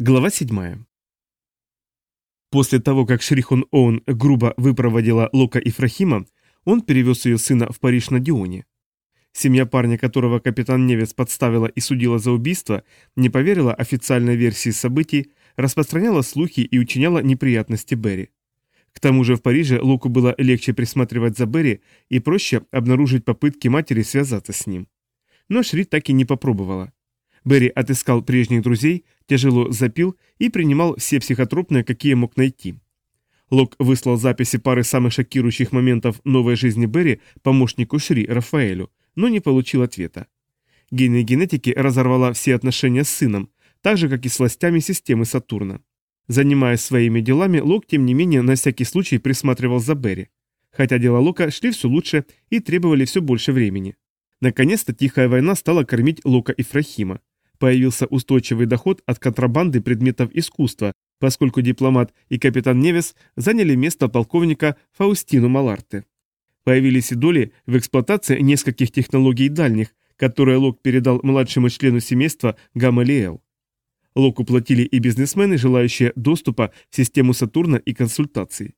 Глава 7. После того, как Шрихон Оун грубо выпроводила Лока Фрахима, он перевез ее сына в Париж на Дионе. Семья парня, которого капитан Невец подставила и судила за убийство, не поверила официальной версии событий, распространяла слухи и учиняла неприятности Берри. К тому же в Париже Локу было легче присматривать за Берри и проще обнаружить попытки матери связаться с ним. Но Шри так и не попробовала. Берри отыскал прежних друзей, тяжело запил и принимал все психотропные, какие мог найти. Лок выслал записи пары самых шокирующих моментов новой жизни Берри помощнику Шри Рафаэлю, но не получил ответа. Гения генетики разорвала все отношения с сыном, так же, как и с властями системы Сатурна. Занимаясь своими делами, Лок, тем не менее, на всякий случай присматривал за Берри. Хотя дела Лока шли все лучше и требовали все больше времени. Наконец-то тихая война стала кормить Лока и Фрахима появился устойчивый доход от контрабанды предметов искусства, поскольку дипломат и капитан Невес заняли место полковника Фаустину Маларте. Появились и доли в эксплуатации нескольких технологий дальних, которые Лок передал младшему члену семейства Гамалиэл. Локу платили и бизнесмены, желающие доступа в систему Сатурна и консультаций.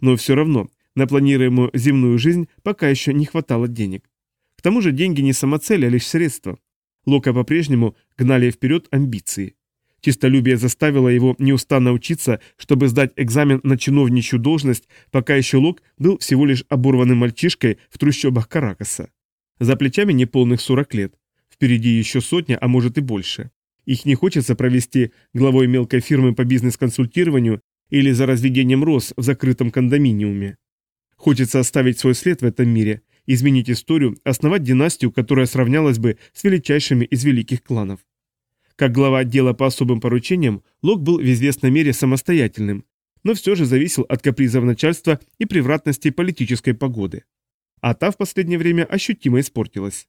Но все равно на планируемую земную жизнь пока еще не хватало денег. К тому же деньги не самоцель, а лишь средство. Лока по-прежнему гнали вперед амбиции. Чистолюбие заставило его неустанно учиться, чтобы сдать экзамен на чиновничью должность, пока еще Лок был всего лишь оборванным мальчишкой в трущобах Каракаса. За плечами неполных 40 лет. Впереди еще сотня, а может и больше. Их не хочется провести главой мелкой фирмы по бизнес-консультированию или за разведением роз в закрытом кондоминиуме. Хочется оставить свой след в этом мире, изменить историю, основать династию, которая сравнялась бы с величайшими из великих кланов. Как глава отдела по особым поручениям, Лок был в известной мере самостоятельным, но все же зависел от капризов начальства и превратности политической погоды. А та в последнее время ощутимо испортилась.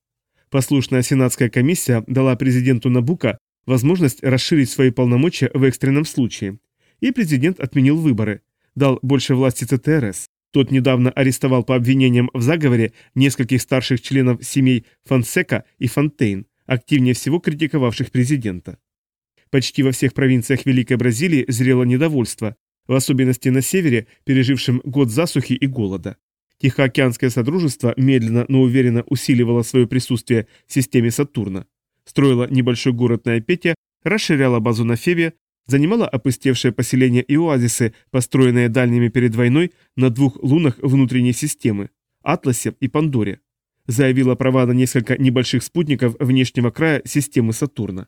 Послушная сенатская комиссия дала президенту Набука возможность расширить свои полномочия в экстренном случае, и президент отменил выборы, дал больше власти ЦТРС. Тот недавно арестовал по обвинениям в заговоре нескольких старших членов семей Фонсека и Фонтейн, активнее всего критиковавших президента. Почти во всех провинциях Великой Бразилии зрело недовольство, в особенности на севере, пережившем год засухи и голода. Тихоокеанское Содружество медленно, но уверенно усиливало свое присутствие в системе Сатурна. Строило небольшой город на Эпете, расширяло базу на Фебе, занимала опустевшее поселение и оазисы, построенные дальними перед войной на двух лунах внутренней системы – Атласе и Пандоре. Заявила права на несколько небольших спутников внешнего края системы Сатурна.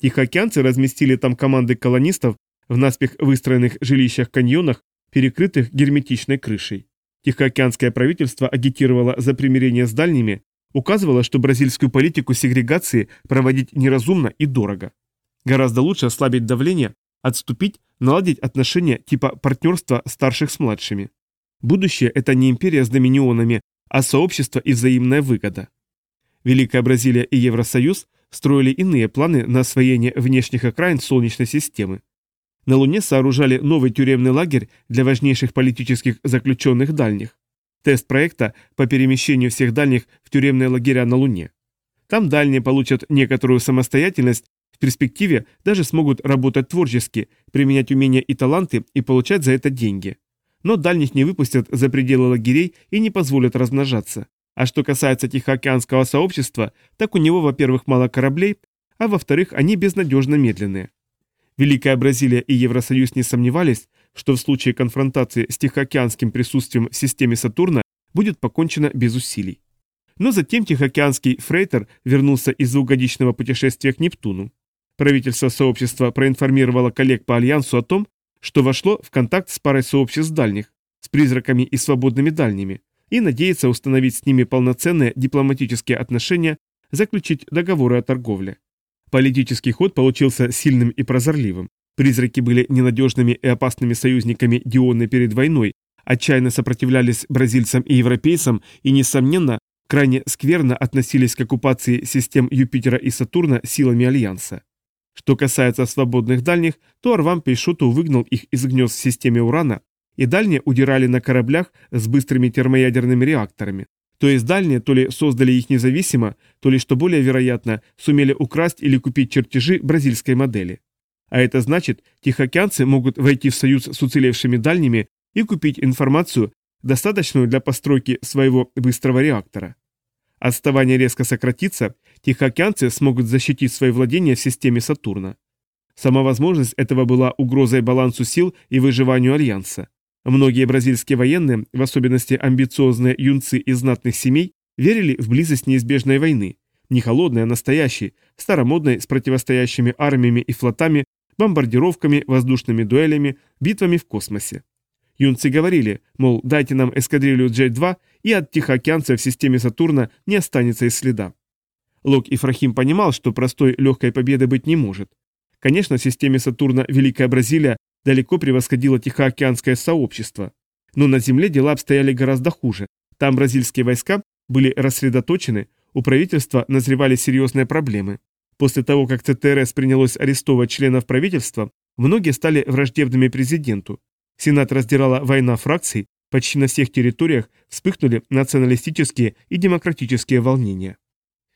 Тихоокеанцы разместили там команды колонистов в наспех выстроенных жилищах-каньонах, перекрытых герметичной крышей. Тихоокеанское правительство агитировало за примирение с дальними, указывало, что бразильскую политику сегрегации проводить неразумно и дорого. Гораздо лучше ослабить давление, отступить, наладить отношения типа партнерства старших с младшими. Будущее – это не империя с доминионами, а сообщество и взаимная выгода. Великая Бразилия и Евросоюз строили иные планы на освоение внешних окраин Солнечной системы. На Луне сооружали новый тюремный лагерь для важнейших политических заключенных дальних. Тест проекта по перемещению всех дальних в тюремные лагеря на Луне. Там дальние получат некоторую самостоятельность в перспективе даже смогут работать творчески, применять умения и таланты и получать за это деньги. Но дальних не выпустят за пределы лагерей и не позволят размножаться. А что касается Тихоокеанского сообщества, так у него, во-первых, мало кораблей, а во-вторых, они безнадежно медленные. Великая Бразилия и Евросоюз не сомневались, что в случае конфронтации с Тихоокеанским присутствием в системе Сатурна будет покончено без усилий. Но затем Тихоокеанский фрейтер вернулся из двухгодичного путешествия к Нептуну. Правительство сообщества проинформировало коллег по Альянсу о том, что вошло в контакт с парой сообществ дальних, с призраками и свободными дальними, и надеется установить с ними полноценные дипломатические отношения, заключить договоры о торговле. Политический ход получился сильным и прозорливым. Призраки были ненадежными и опасными союзниками Дионы перед войной, отчаянно сопротивлялись бразильцам и европейцам и, несомненно, крайне скверно относились к оккупации систем Юпитера и Сатурна силами Альянса. Что касается свободных дальних, то Арвам Пейшоту выгнал их из гнезд в системе Урана, и дальние удирали на кораблях с быстрыми термоядерными реакторами. То есть дальние то ли создали их независимо, то ли, что более вероятно, сумели украсть или купить чертежи бразильской модели. А это значит, тихоокеанцы могут войти в союз с уцелевшими дальними и купить информацию, достаточную для постройки своего быстрого реактора. Отставание резко сократится, тихоокеанцы смогут защитить свои владения в системе Сатурна. Сама возможность этого была угрозой балансу сил и выживанию Альянса. Многие бразильские военные, в особенности амбициозные юнцы из знатных семей, верили в близость неизбежной войны. Не холодной, а настоящей, старомодной, с противостоящими армиями и флотами, бомбардировками, воздушными дуэлями, битвами в космосе. Юнцы говорили, мол, дайте нам эскадрилью J-2, и от Тихоокеанца в системе Сатурна не останется и следа. Лок Ифрахим понимал, что простой легкой победы быть не может. Конечно, в системе Сатурна Великая Бразилия далеко превосходила Тихоокеанское сообщество. Но на Земле дела обстояли гораздо хуже. Там бразильские войска были рассредоточены, у правительства назревали серьезные проблемы. После того, как ЦТРС принялось арестовывать членов правительства, многие стали враждебными президенту. Сенат раздирала война фракций, почти на всех территориях вспыхнули националистические и демократические волнения.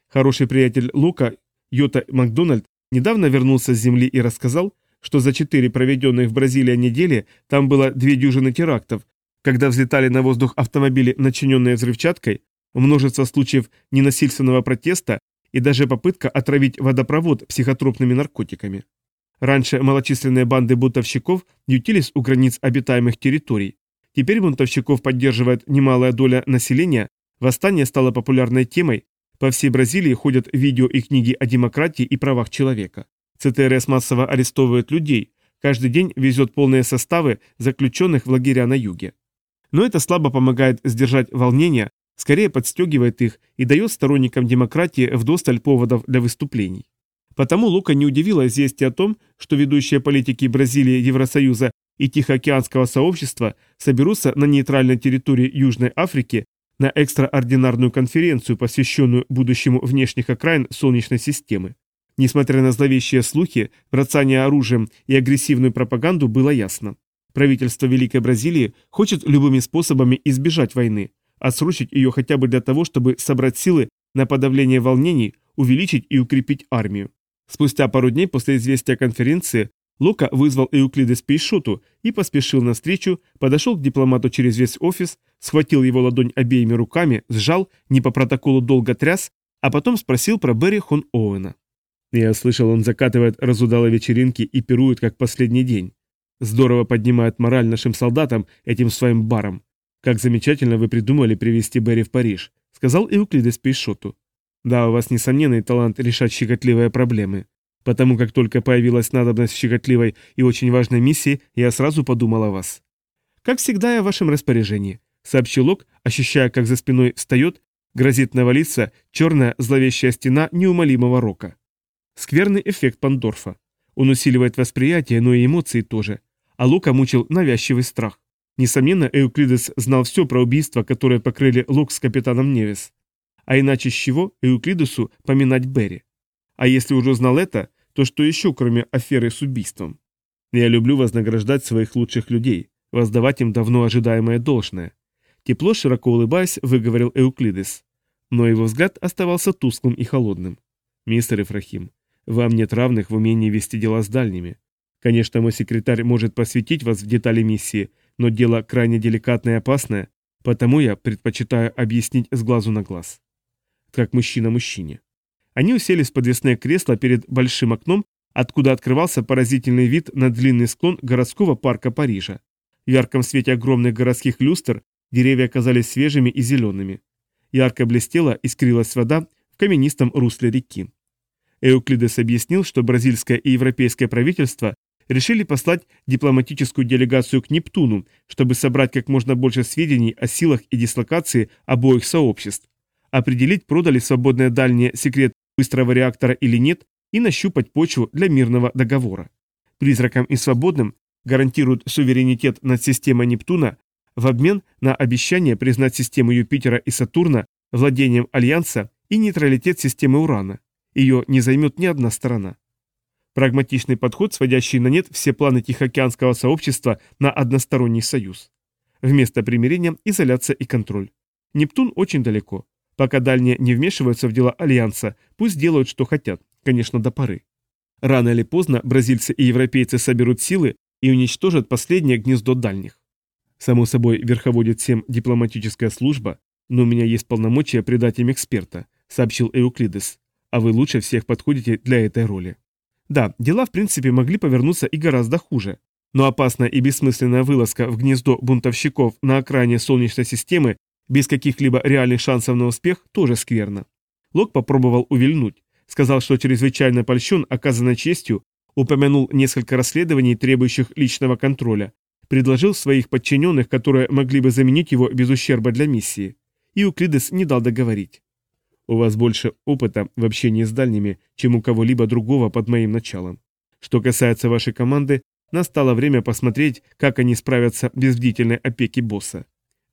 Хороший приятель Лука, Йота Макдональд, недавно вернулся с земли и рассказал, что за четыре проведенных в Бразилии недели там было две дюжины терактов, когда взлетали на воздух автомобили, начиненные взрывчаткой, множество случаев ненасильственного протеста и даже попытка отравить водопровод психотропными наркотиками. Раньше малочисленные банды бунтовщиков ютились у границ обитаемых территорий. Теперь бунтовщиков поддерживает немалая доля населения, восстание стало популярной темой, по всей Бразилии ходят видео и книги о демократии и правах человека. ЦТРС массово арестовывает людей, каждый день везет полные составы заключенных в лагеря на юге. Но это слабо помогает сдержать волнения, скорее подстегивает их и дает сторонникам демократии вдосталь поводов для выступлений. Потому Лука не удивило известие о том, что ведущие политики Бразилии, Евросоюза и Тихоокеанского сообщества соберутся на нейтральной территории Южной Африки на экстраординарную конференцию, посвященную будущему внешних окраин Солнечной системы. Несмотря на зловещие слухи, бросание оружием и агрессивную пропаганду было ясно. Правительство Великой Бразилии хочет любыми способами избежать войны, отсрочить ее хотя бы для того, чтобы собрать силы на подавление волнений, увеличить и укрепить армию. Спустя пару дней после известия конференции Лука вызвал Эуклидес Пейшоту и поспешил навстречу, подошел к дипломату через весь офис, схватил его ладонь обеими руками, сжал, не по протоколу долго тряс, а потом спросил про Берри Хон Оуэна. Я слышал, он закатывает разудалые вечеринки и пирует как последний день. Здорово поднимает мораль нашим солдатам этим своим баром. Как замечательно вы придумали привести Берри в Париж, сказал Эуклидес Пейшоту. Да, у вас несомненный талант решать щекотливые проблемы. Потому как только появилась надобность в щекотливой и очень важной миссии, я сразу подумал о вас. Как всегда, я в вашем распоряжении, сообщил Лок, ощущая, как за спиной встает, грозит навалиться черная зловещая стена неумолимого рока. Скверный эффект Пандорфа. Он усиливает восприятие, но и эмоции тоже. А Лука мучил навязчивый страх. Несомненно, Эуклидес знал все про убийства, которые покрыли Лук с капитаном Невис. А иначе с чего Эуклидусу поминать Берри? А если уже знал это, то что еще, кроме аферы с убийством? Я люблю вознаграждать своих лучших людей, воздавать им давно ожидаемое должное. Тепло, широко улыбаясь, выговорил Эуклидес. Но его взгляд оставался тусклым и холодным. «Мистер Ифрахим, вам нет равных в умении вести дела с дальними. Конечно, мой секретарь может посвятить вас в детали миссии, но дело крайне деликатное и опасное, потому я предпочитаю объяснить с глазу на глаз как мужчина мужчине. Они уселись в подвесное кресло перед большим окном, откуда открывался поразительный вид на длинный склон городского парка Парижа. В ярком свете огромных городских люстр деревья казались свежими и зелеными. Ярко блестела, искрилась вода в каменистом русле реки. Эуклидес объяснил, что бразильское и европейское правительство решили послать дипломатическую делегацию к Нептуну, чтобы собрать как можно больше сведений о силах и дислокации обоих сообществ определить, продали свободные дальние секрет быстрого реактора или нет, и нащупать почву для мирного договора. Призракам и свободным гарантируют суверенитет над системой Нептуна в обмен на обещание признать систему Юпитера и Сатурна владением Альянса и нейтралитет системы Урана. Ее не займет ни одна сторона. Прагматичный подход, сводящий на нет все планы Тихоокеанского сообщества на односторонний союз. Вместо примирения – изоляция и контроль. Нептун очень далеко. Пока дальние не вмешиваются в дела Альянса, пусть делают, что хотят, конечно, до поры. Рано или поздно бразильцы и европейцы соберут силы и уничтожат последнее гнездо дальних. Само собой, верховодит всем дипломатическая служба, но у меня есть полномочия придать им эксперта, сообщил Эуклидес, а вы лучше всех подходите для этой роли. Да, дела в принципе могли повернуться и гораздо хуже, но опасная и бессмысленная вылазка в гнездо бунтовщиков на окраине Солнечной системы без каких-либо реальных шансов на успех тоже скверно. Лок попробовал увильнуть, сказал, что чрезвычайно польщен оказанной честью, упомянул несколько расследований, требующих личного контроля, предложил своих подчиненных, которые могли бы заменить его без ущерба для миссии. И Уклидес не дал договорить. «У вас больше опыта в общении с дальними, чем у кого-либо другого под моим началом. Что касается вашей команды, настало время посмотреть, как они справятся без бдительной опеки босса.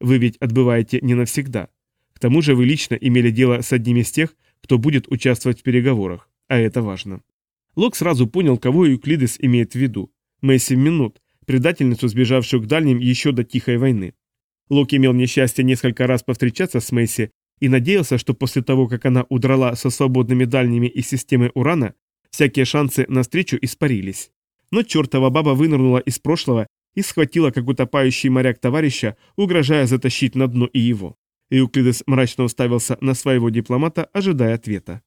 Вы ведь отбываете не навсегда. К тому же вы лично имели дело с одним из тех, кто будет участвовать в переговорах, а это важно. Лок сразу понял, кого Юклидес имеет в виду. Месси Минут, предательницу, сбежавшую к дальним еще до Тихой войны. Лок имел несчастье несколько раз повстречаться с Месси и надеялся, что после того, как она удрала со свободными дальними из системы Урана, всякие шансы на встречу испарились. Но чертова баба вынырнула из прошлого и схватила как утопающий моряк товарища, угрожая затащить на дно и его. Эуклидес мрачно уставился на своего дипломата, ожидая ответа.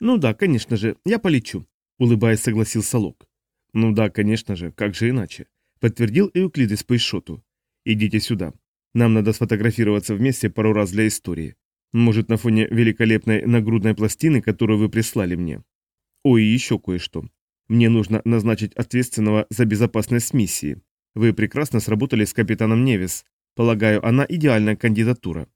«Ну да, конечно же, я полечу», — улыбаясь, согласился Лок. «Ну да, конечно же, как же иначе», — подтвердил Эуклидес по Ишоту. «Идите сюда. Нам надо сфотографироваться вместе пару раз для истории. Может, на фоне великолепной нагрудной пластины, которую вы прислали мне. Ой, еще кое-что. Мне нужно назначить ответственного за безопасность миссии. Вы прекрасно сработали с капитаном Невис. Полагаю, она идеальная кандидатура.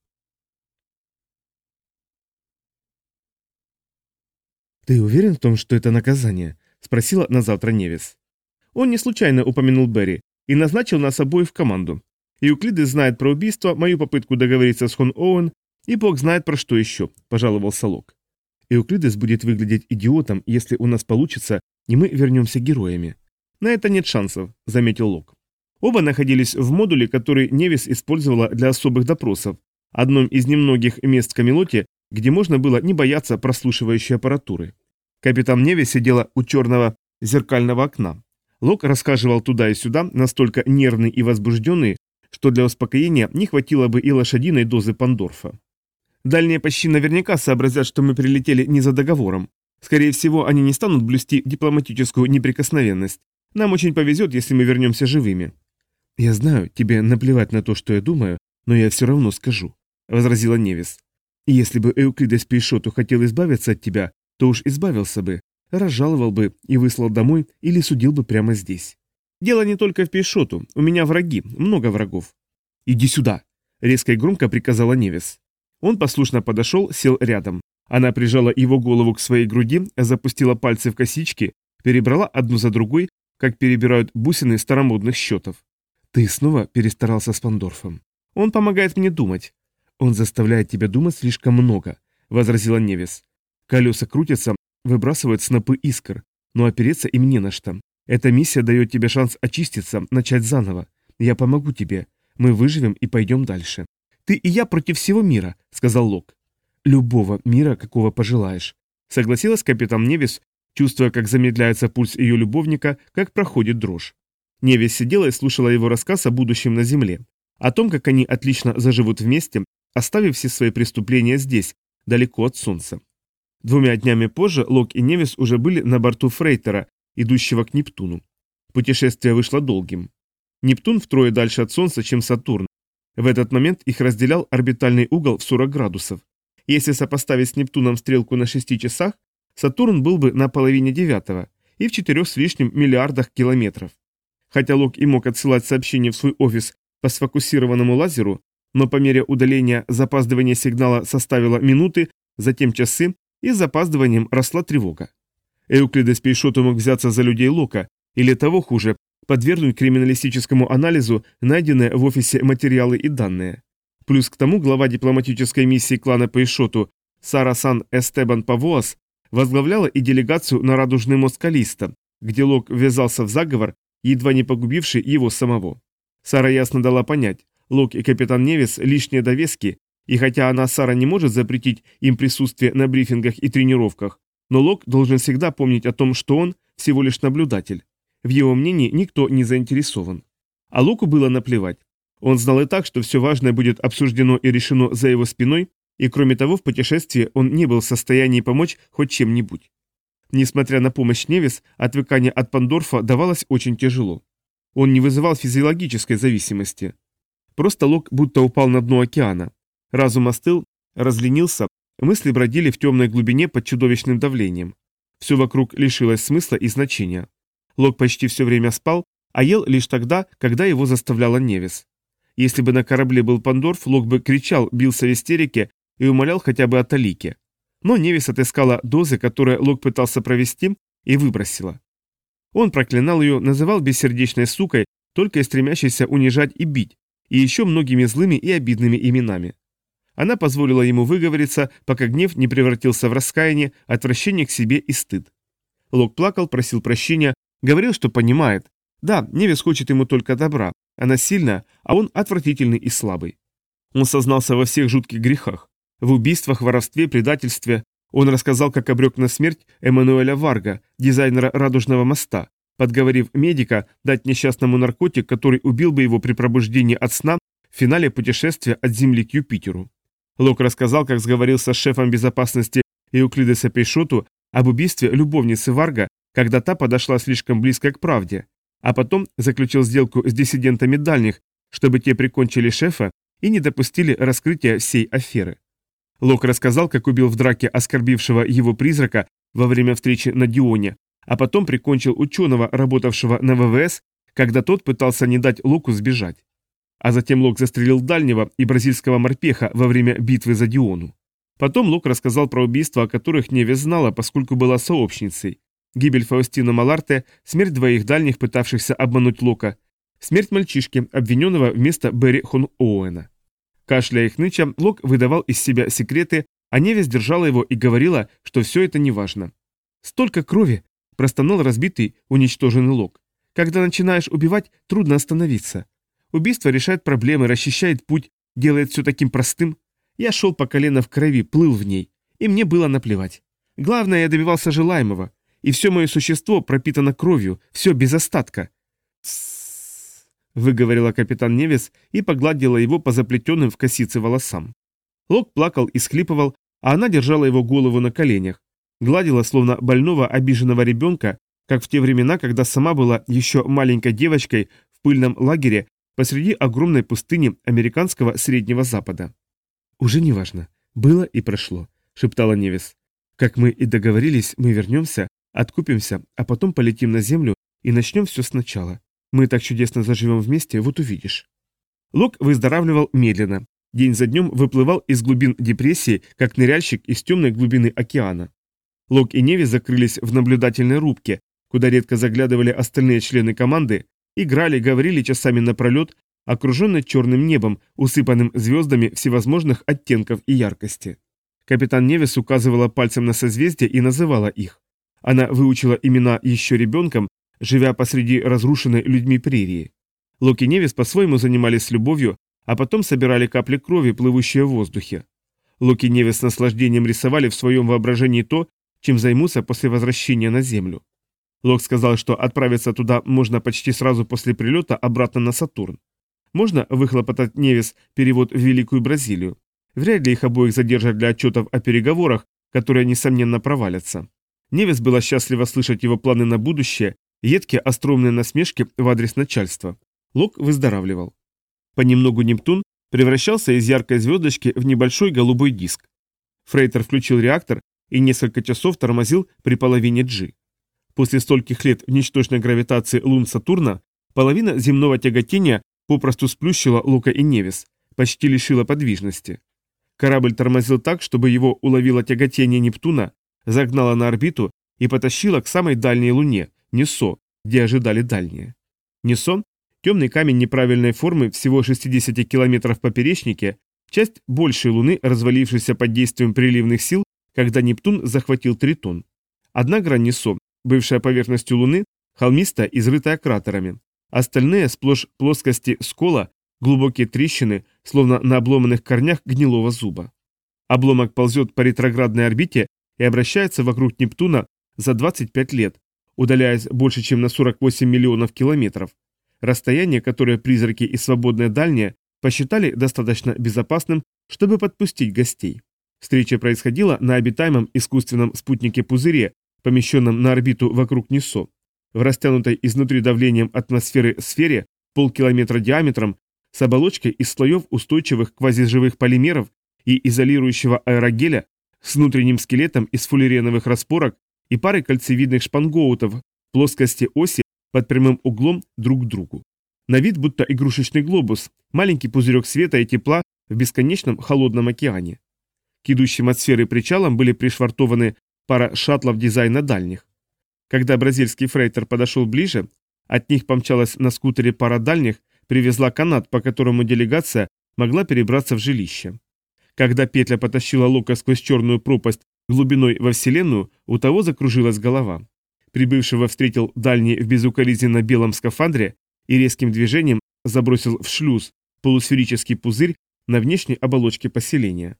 «Ты уверен в том, что это наказание?» – спросила на завтра Невис. Он не случайно упомянул Берри и назначил нас обоих в команду. Юклиды знает про убийство, мою попытку договориться с Хон Оуэн, и бог знает про что еще, пожаловался Лок. Эуклидес будет выглядеть идиотом, если у нас получится и мы вернемся героями. На это нет шансов, заметил Лок. Оба находились в модуле, который Невис использовала для особых допросов, одном из немногих мест в Камелоте, где можно было не бояться прослушивающей аппаратуры. Капитан Невис сидела у черного зеркального окна. Лок рассказывал туда и сюда, настолько нервный и возбужденный, что для успокоения не хватило бы и лошадиной дозы Пандорфа. Дальние почти наверняка сообразят, что мы прилетели не за договором, Скорее всего, они не станут блюсти дипломатическую неприкосновенность. Нам очень повезет, если мы вернемся живыми». «Я знаю, тебе наплевать на то, что я думаю, но я все равно скажу», — возразила Невис. «Если бы Эуклидес Пейшоту хотел избавиться от тебя, то уж избавился бы, разжаловал бы и выслал домой или судил бы прямо здесь. Дело не только в Пейшоту, у меня враги, много врагов». «Иди сюда», — резко и громко приказала Невис. Он послушно подошел, сел рядом. Она прижала его голову к своей груди, запустила пальцы в косички, перебрала одну за другой, как перебирают бусины старомодных счетов. Ты снова перестарался с Пандорфом. Он помогает мне думать. Он заставляет тебя думать слишком много, возразила Невис. Колеса крутятся, выбрасывают снопы искр, но опереться им не на что. Эта миссия дает тебе шанс очиститься, начать заново. Я помогу тебе. Мы выживем и пойдем дальше. Ты и я против всего мира, сказал Лок. Любого мира, какого пожелаешь. Согласилась капитан Невис, чувствуя, как замедляется пульс ее любовника, как проходит дрожь. Невис сидела и слушала его рассказ о будущем на Земле, о том, как они отлично заживут вместе, оставив все свои преступления здесь, далеко от Солнца. Двумя днями позже Лок и Невис уже были на борту фрейтера, идущего к Нептуну. Путешествие вышло долгим. Нептун втрое дальше от Солнца, чем Сатурн. В этот момент их разделял орбитальный угол в 40 градусов. Если сопоставить с Нептуном стрелку на 6 часах, Сатурн был бы на половине девятого и в четырех с лишним миллиардах километров. Хотя Лок и мог отсылать сообщения в свой офис по сфокусированному лазеру, но по мере удаления запаздывание сигнала составило минуты, затем часы, и с запаздыванием росла тревога. Эуклидес Пейшоту мог взяться за людей Лока, или того хуже, подвергнуть криминалистическому анализу найденные в офисе материалы и данные. Плюс к тому глава дипломатической миссии клана Пейшоту Сара Сан Эстебан Павуас возглавляла и делегацию на Радужный мост Калиста, где Лок ввязался в заговор, едва не погубивший его самого. Сара ясно дала понять, Лок и капитан Невис лишние довески, и хотя она, Сара, не может запретить им присутствие на брифингах и тренировках, Но Лок должен всегда помнить о том, что он всего лишь наблюдатель. В его мнении никто не заинтересован. А Локу было наплевать. Он знал и так, что все важное будет обсуждено и решено за его спиной, и кроме того, в путешествии он не был в состоянии помочь хоть чем-нибудь. Несмотря на помощь Невис, отвыкание от Пандорфа давалось очень тяжело. Он не вызывал физиологической зависимости. Просто Лок будто упал на дно океана. Разум остыл, разленился, мысли бродили в темной глубине под чудовищным давлением. Все вокруг лишилось смысла и значения. Лок почти все время спал, а ел лишь тогда, когда его заставляла Невис. Если бы на корабле был Пандорф, Лок бы кричал, бился в истерике и умолял хотя бы о талике. Но Невис отыскала дозы, которые Лок пытался провести, и выбросила. Он проклинал ее, называл бессердечной сукой, только и стремящейся унижать и бить, и еще многими злыми и обидными именами. Она позволила ему выговориться, пока гнев не превратился в раскаяние, отвращение к себе и стыд. Лок плакал, просил прощения, говорил, что понимает. Да, Невис хочет ему только добра, она сильная, а он отвратительный и слабый. Он сознался во всех жутких грехах. В убийствах, воровстве, предательстве. Он рассказал, как обрек на смерть Эммануэля Варга, дизайнера «Радужного моста», подговорив медика дать несчастному наркотик, который убил бы его при пробуждении от сна в финале путешествия от Земли к Юпитеру. Лок рассказал, как сговорился с шефом безопасности Эуклидеса Пейшоту об убийстве любовницы Варга, когда та подошла слишком близко к правде, а потом заключил сделку с диссидентами дальних, чтобы те прикончили шефа и не допустили раскрытия всей аферы. Лок рассказал, как убил в драке оскорбившего его призрака во время встречи на Дионе, а потом прикончил ученого, работавшего на ВВС, когда тот пытался не дать Локу сбежать. А затем Лок застрелил дальнего и бразильского морпеха во время битвы за Диону. Потом Лок рассказал про убийства, о которых Неве знала, поскольку была сообщницей. Гибель Фаустина Маларте, смерть двоих дальних, пытавшихся обмануть Лока, смерть мальчишки, обвиненного вместо Берри Хон Оуэна. Кашляя и хныча, Лок выдавал из себя секреты, а Неве сдержала его и говорила, что все это неважно. «Столько крови!» – простонал разбитый, уничтоженный Лок. «Когда начинаешь убивать, трудно остановиться. Убийство решает проблемы, расчищает путь, делает все таким простым. Я шел по колено в крови, плыл в ней, и мне было наплевать. Главное, я добивался желаемого, и все мое существо пропитано кровью, все без остатка. Выговорила капитан Невис и погладила его по заплетенным в косице волосам. Лок плакал и схлипывал, а она держала его голову на коленях, гладила словно больного обиженного ребенка, как в те времена, когда сама была еще маленькой девочкой в пыльном лагере посреди огромной пустыни американского Среднего Запада. «Уже не важно. Было и прошло», — шептала Невис. «Как мы и договорились, мы вернемся, Откупимся, а потом полетим на землю и начнем все сначала. Мы так чудесно заживем вместе, вот увидишь. Лок выздоравливал медленно. День за днем выплывал из глубин депрессии, как ныряльщик из темной глубины океана. Лок и Неви закрылись в наблюдательной рубке, куда редко заглядывали остальные члены команды, играли, говорили часами напролет, окруженные черным небом, усыпанным звездами всевозможных оттенков и яркости. Капитан Невис указывала пальцем на созвездия и называла их. Она выучила имена еще ребенком, живя посреди разрушенной людьми прерии. Локи Невис по-своему занимались любовью, а потом собирали капли крови, плывущие в воздухе. Локи Невис с наслаждением рисовали в своем воображении то, чем займутся после возвращения на Землю. Лок сказал, что отправиться туда можно почти сразу после прилета обратно на Сатурн. Можно выхлопотать Невис перевод в Великую Бразилию. Вряд ли их обоих задержат для отчетов о переговорах, которые, несомненно, провалятся. Невес была счастлива слышать его планы на будущее, едкие остромные насмешки в адрес начальства. Лок выздоравливал. Понемногу Нептун превращался из яркой звездочки в небольшой голубой диск. Фрейтер включил реактор и несколько часов тормозил при половине G. После стольких лет в ничтожной гравитации лун Сатурна половина земного тяготения попросту сплющила Лука и Невис, почти лишила подвижности. Корабль тормозил так, чтобы его уловило тяготение Нептуна, загнала на орбиту и потащила к самой дальней Луне, Несо, где ожидали дальние. Несо – темный камень неправильной формы всего 60 километров поперечнике, часть большей Луны, развалившейся под действием приливных сил, когда Нептун захватил Тритон. Одна грань Несо, бывшая поверхностью Луны, холмистая, изрытая кратерами. Остальные сплошь плоскости скола, глубокие трещины, словно на обломанных корнях гнилого зуба. Обломок ползет по ретроградной орбите и обращается вокруг Нептуна за 25 лет, удаляясь больше, чем на 48 миллионов километров. Расстояние, которое призраки и свободное дальнее посчитали достаточно безопасным, чтобы подпустить гостей. Встреча происходила на обитаемом искусственном спутнике-пузыре, помещенном на орбиту вокруг НИСО. В растянутой изнутри давлением атмосферы сфере полкилометра диаметром с оболочкой из слоев устойчивых квазиживых полимеров и изолирующего аэрогеля с внутренним скелетом из фуллереновых распорок и парой кольцевидных шпангоутов плоскости оси под прямым углом друг к другу. На вид будто игрушечный глобус, маленький пузырек света и тепла в бесконечном холодном океане. К идущим от сферы причалам были пришвартованы пара шаттлов дизайна дальних. Когда бразильский фрейтер подошел ближе, от них помчалась на скутере пара дальних, привезла канат, по которому делегация могла перебраться в жилище. Когда петля потащила Лока сквозь черную пропасть глубиной во Вселенную, у того закружилась голова. Прибывшего встретил дальний в безукоризненно белом скафандре и резким движением забросил в шлюз полусферический пузырь на внешней оболочке поселения.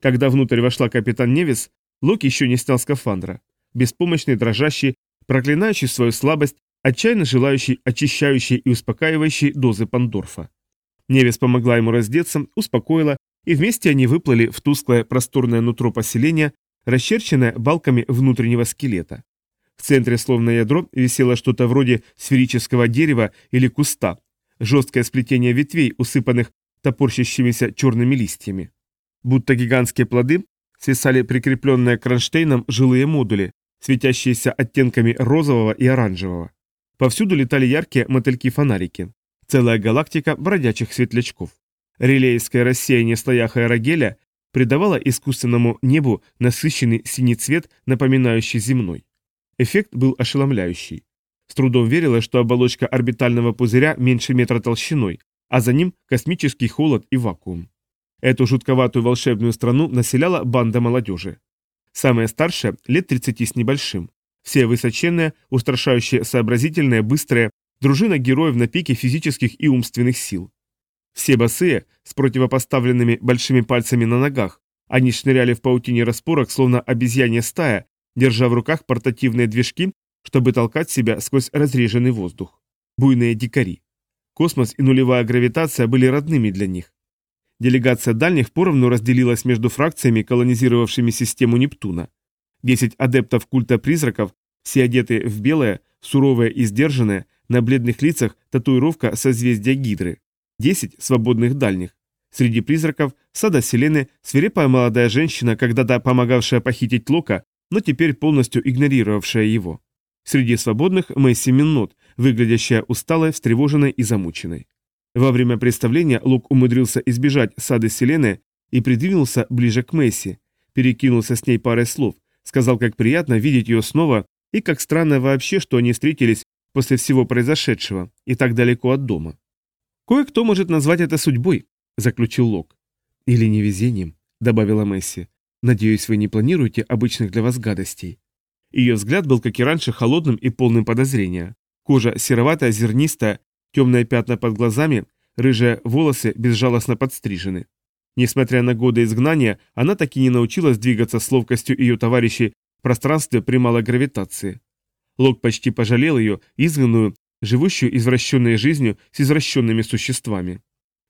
Когда внутрь вошла капитан Невис, Лок еще не снял скафандра. Беспомощный, дрожащий, проклинающий свою слабость, отчаянно желающий очищающей и успокаивающей дозы Пандорфа. Невис помогла ему раздеться, успокоила, и вместе они выплыли в тусклое просторное нутро поселения, расчерченное балками внутреннего скелета. В центре, словно ядро, висело что-то вроде сферического дерева или куста, жесткое сплетение ветвей, усыпанных топорщащимися черными листьями. Будто гигантские плоды свисали прикрепленные кронштейном жилые модули, светящиеся оттенками розового и оранжевого. Повсюду летали яркие мотыльки-фонарики. Целая галактика бродячих светлячков. Релейское рассеяние в слоях аэрогеля придавало искусственному небу насыщенный синий цвет, напоминающий земной. Эффект был ошеломляющий. С трудом верилось, что оболочка орбитального пузыря меньше метра толщиной, а за ним космический холод и вакуум. Эту жутковатую волшебную страну населяла банда молодежи. Самая старшая, лет 30 с небольшим. Все высоченные, устрашающие, сообразительные, быстрые, дружина героев на пике физических и умственных сил. Все босые, с противопоставленными большими пальцами на ногах, они шныряли в паутине распорок, словно обезьянья стая, держа в руках портативные движки, чтобы толкать себя сквозь разреженный воздух. Буйные дикари. Космос и нулевая гравитация были родными для них. Делегация дальних поровну разделилась между фракциями, колонизировавшими систему Нептуна. Десять адептов культа призраков, все одеты в белое, суровое и сдержанное, на бледных лицах татуировка созвездия Гидры. Десять свободных дальних. Среди призраков сада Селены свирепая молодая женщина, когда-то помогавшая похитить Лока, но теперь полностью игнорировавшая его. Среди свободных Месси Миннот, выглядящая усталой, встревоженной и замученной. Во время представления Лок умудрился избежать сады Селены и придвинулся ближе к Месси, перекинулся с ней парой слов, сказал, как приятно видеть ее снова и как странно вообще, что они встретились после всего произошедшего и так далеко от дома. «Кое-кто может назвать это судьбой», — заключил Лок. «Или невезением», — добавила Месси. Надеюсь, вы не планируете обычных для вас гадостей. Ее взгляд был, как и раньше, холодным и полным подозрения. Кожа сероватая, зернистая, темные пятна под глазами, рыжие волосы безжалостно подстрижены. Несмотря на годы изгнания, она так и не научилась двигаться с ловкостью ее товарищей в пространстве при малой гравитации. Лок почти пожалел ее, изгнанную, живущую извращенной жизнью с извращенными существами.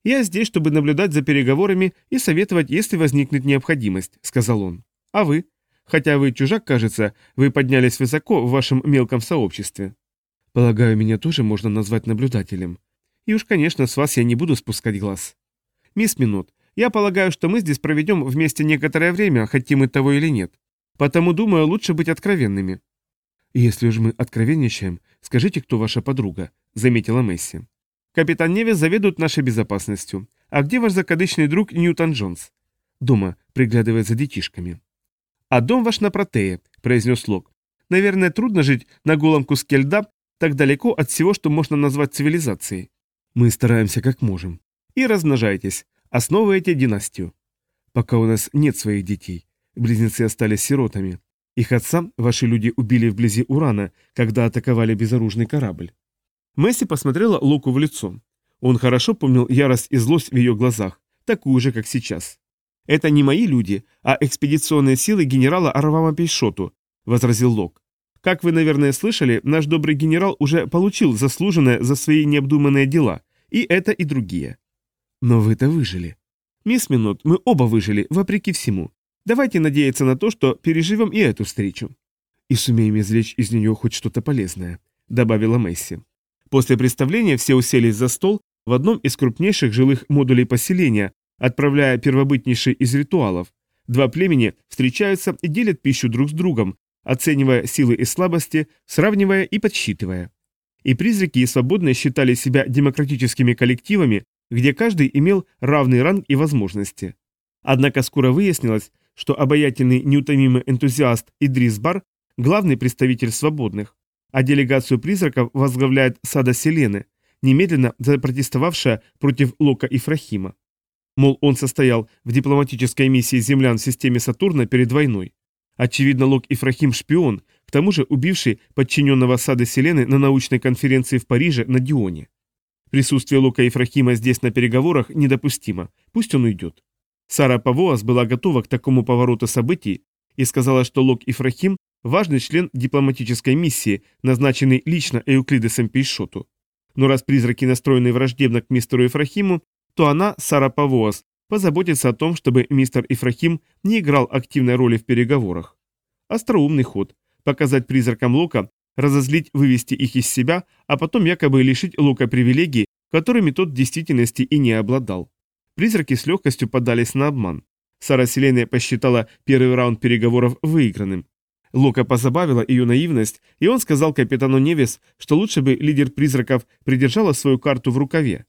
«Я здесь, чтобы наблюдать за переговорами и советовать, если возникнет необходимость», — сказал он. «А вы? Хотя вы чужак, кажется, вы поднялись высоко в вашем мелком сообществе». «Полагаю, меня тоже можно назвать наблюдателем. И уж, конечно, с вас я не буду спускать глаз». «Мисс Минут, я полагаю, что мы здесь проведем вместе некоторое время, хотим мы того или нет. Потому, думаю, лучше быть откровенными». «Если уж мы откровенничаем, скажите, кто ваша подруга», — заметила Месси. Капитан Невис заведует нашей безопасностью. А где ваш закадычный друг Ньютон Джонс? Дома, приглядывая за детишками. А дом ваш на протее, произнес Лок. Наверное, трудно жить на голом куске льда так далеко от всего, что можно назвать цивилизацией. Мы стараемся как можем. И размножайтесь, основывайте династию. Пока у нас нет своих детей. Близнецы остались сиротами. Их отца ваши люди убили вблизи Урана, когда атаковали безоружный корабль. Месси посмотрела Локу в лицо. Он хорошо помнил ярость и злость в ее глазах, такую же, как сейчас. Это не мои люди, а экспедиционные силы генерала Арвама Пейшоту, возразил Лок. Как вы, наверное, слышали, наш добрый генерал уже получил заслуженное за свои необдуманные дела, и это и другие. Но вы-то выжили. Мисс Минут, мы оба выжили, вопреки всему. Давайте надеяться на то, что переживем и эту встречу. И сумеем извлечь из нее хоть что-то полезное, добавила Месси. После представления все уселись за стол в одном из крупнейших жилых модулей поселения, отправляя первобытнейший из ритуалов. Два племени встречаются и делят пищу друг с другом, оценивая силы и слабости, сравнивая и подсчитывая. И призраки и свободные считали себя демократическими коллективами, где каждый имел равный ранг и возможности. Однако скоро выяснилось, что обаятельный неутомимый энтузиаст Идрис Бар – главный представитель свободных, а делегацию призраков возглавляет Сада Селены, немедленно запротестовавшая против Лока и Фрахима. Мол, он состоял в дипломатической миссии землян в системе Сатурна перед войной. Очевидно, Лок Ифрахим шпион, к тому же убивший подчиненного Сады Селены на научной конференции в Париже на Дионе. Присутствие Лука Ифрахима здесь на переговорах недопустимо, пусть он уйдет. Сара Павоас была готова к такому повороту событий и сказала, что Лок Ифрахим – важный член дипломатической миссии, назначенный лично Эуклидесом Пейшоту. Но раз призраки настроены враждебно к мистеру Ифрахиму, то она, Сара Павоас, позаботится о том, чтобы мистер Ифрахим не играл активной роли в переговорах. Остроумный ход – показать призракам Лока, разозлить, вывести их из себя, а потом якобы лишить Лока привилегий, которыми тот в действительности и не обладал. Призраки с легкостью поддались на обман. Сара Селене посчитала первый раунд переговоров выигранным. Лока позабавила ее наивность, и он сказал капитану Невис, что лучше бы лидер призраков придержала свою карту в рукаве.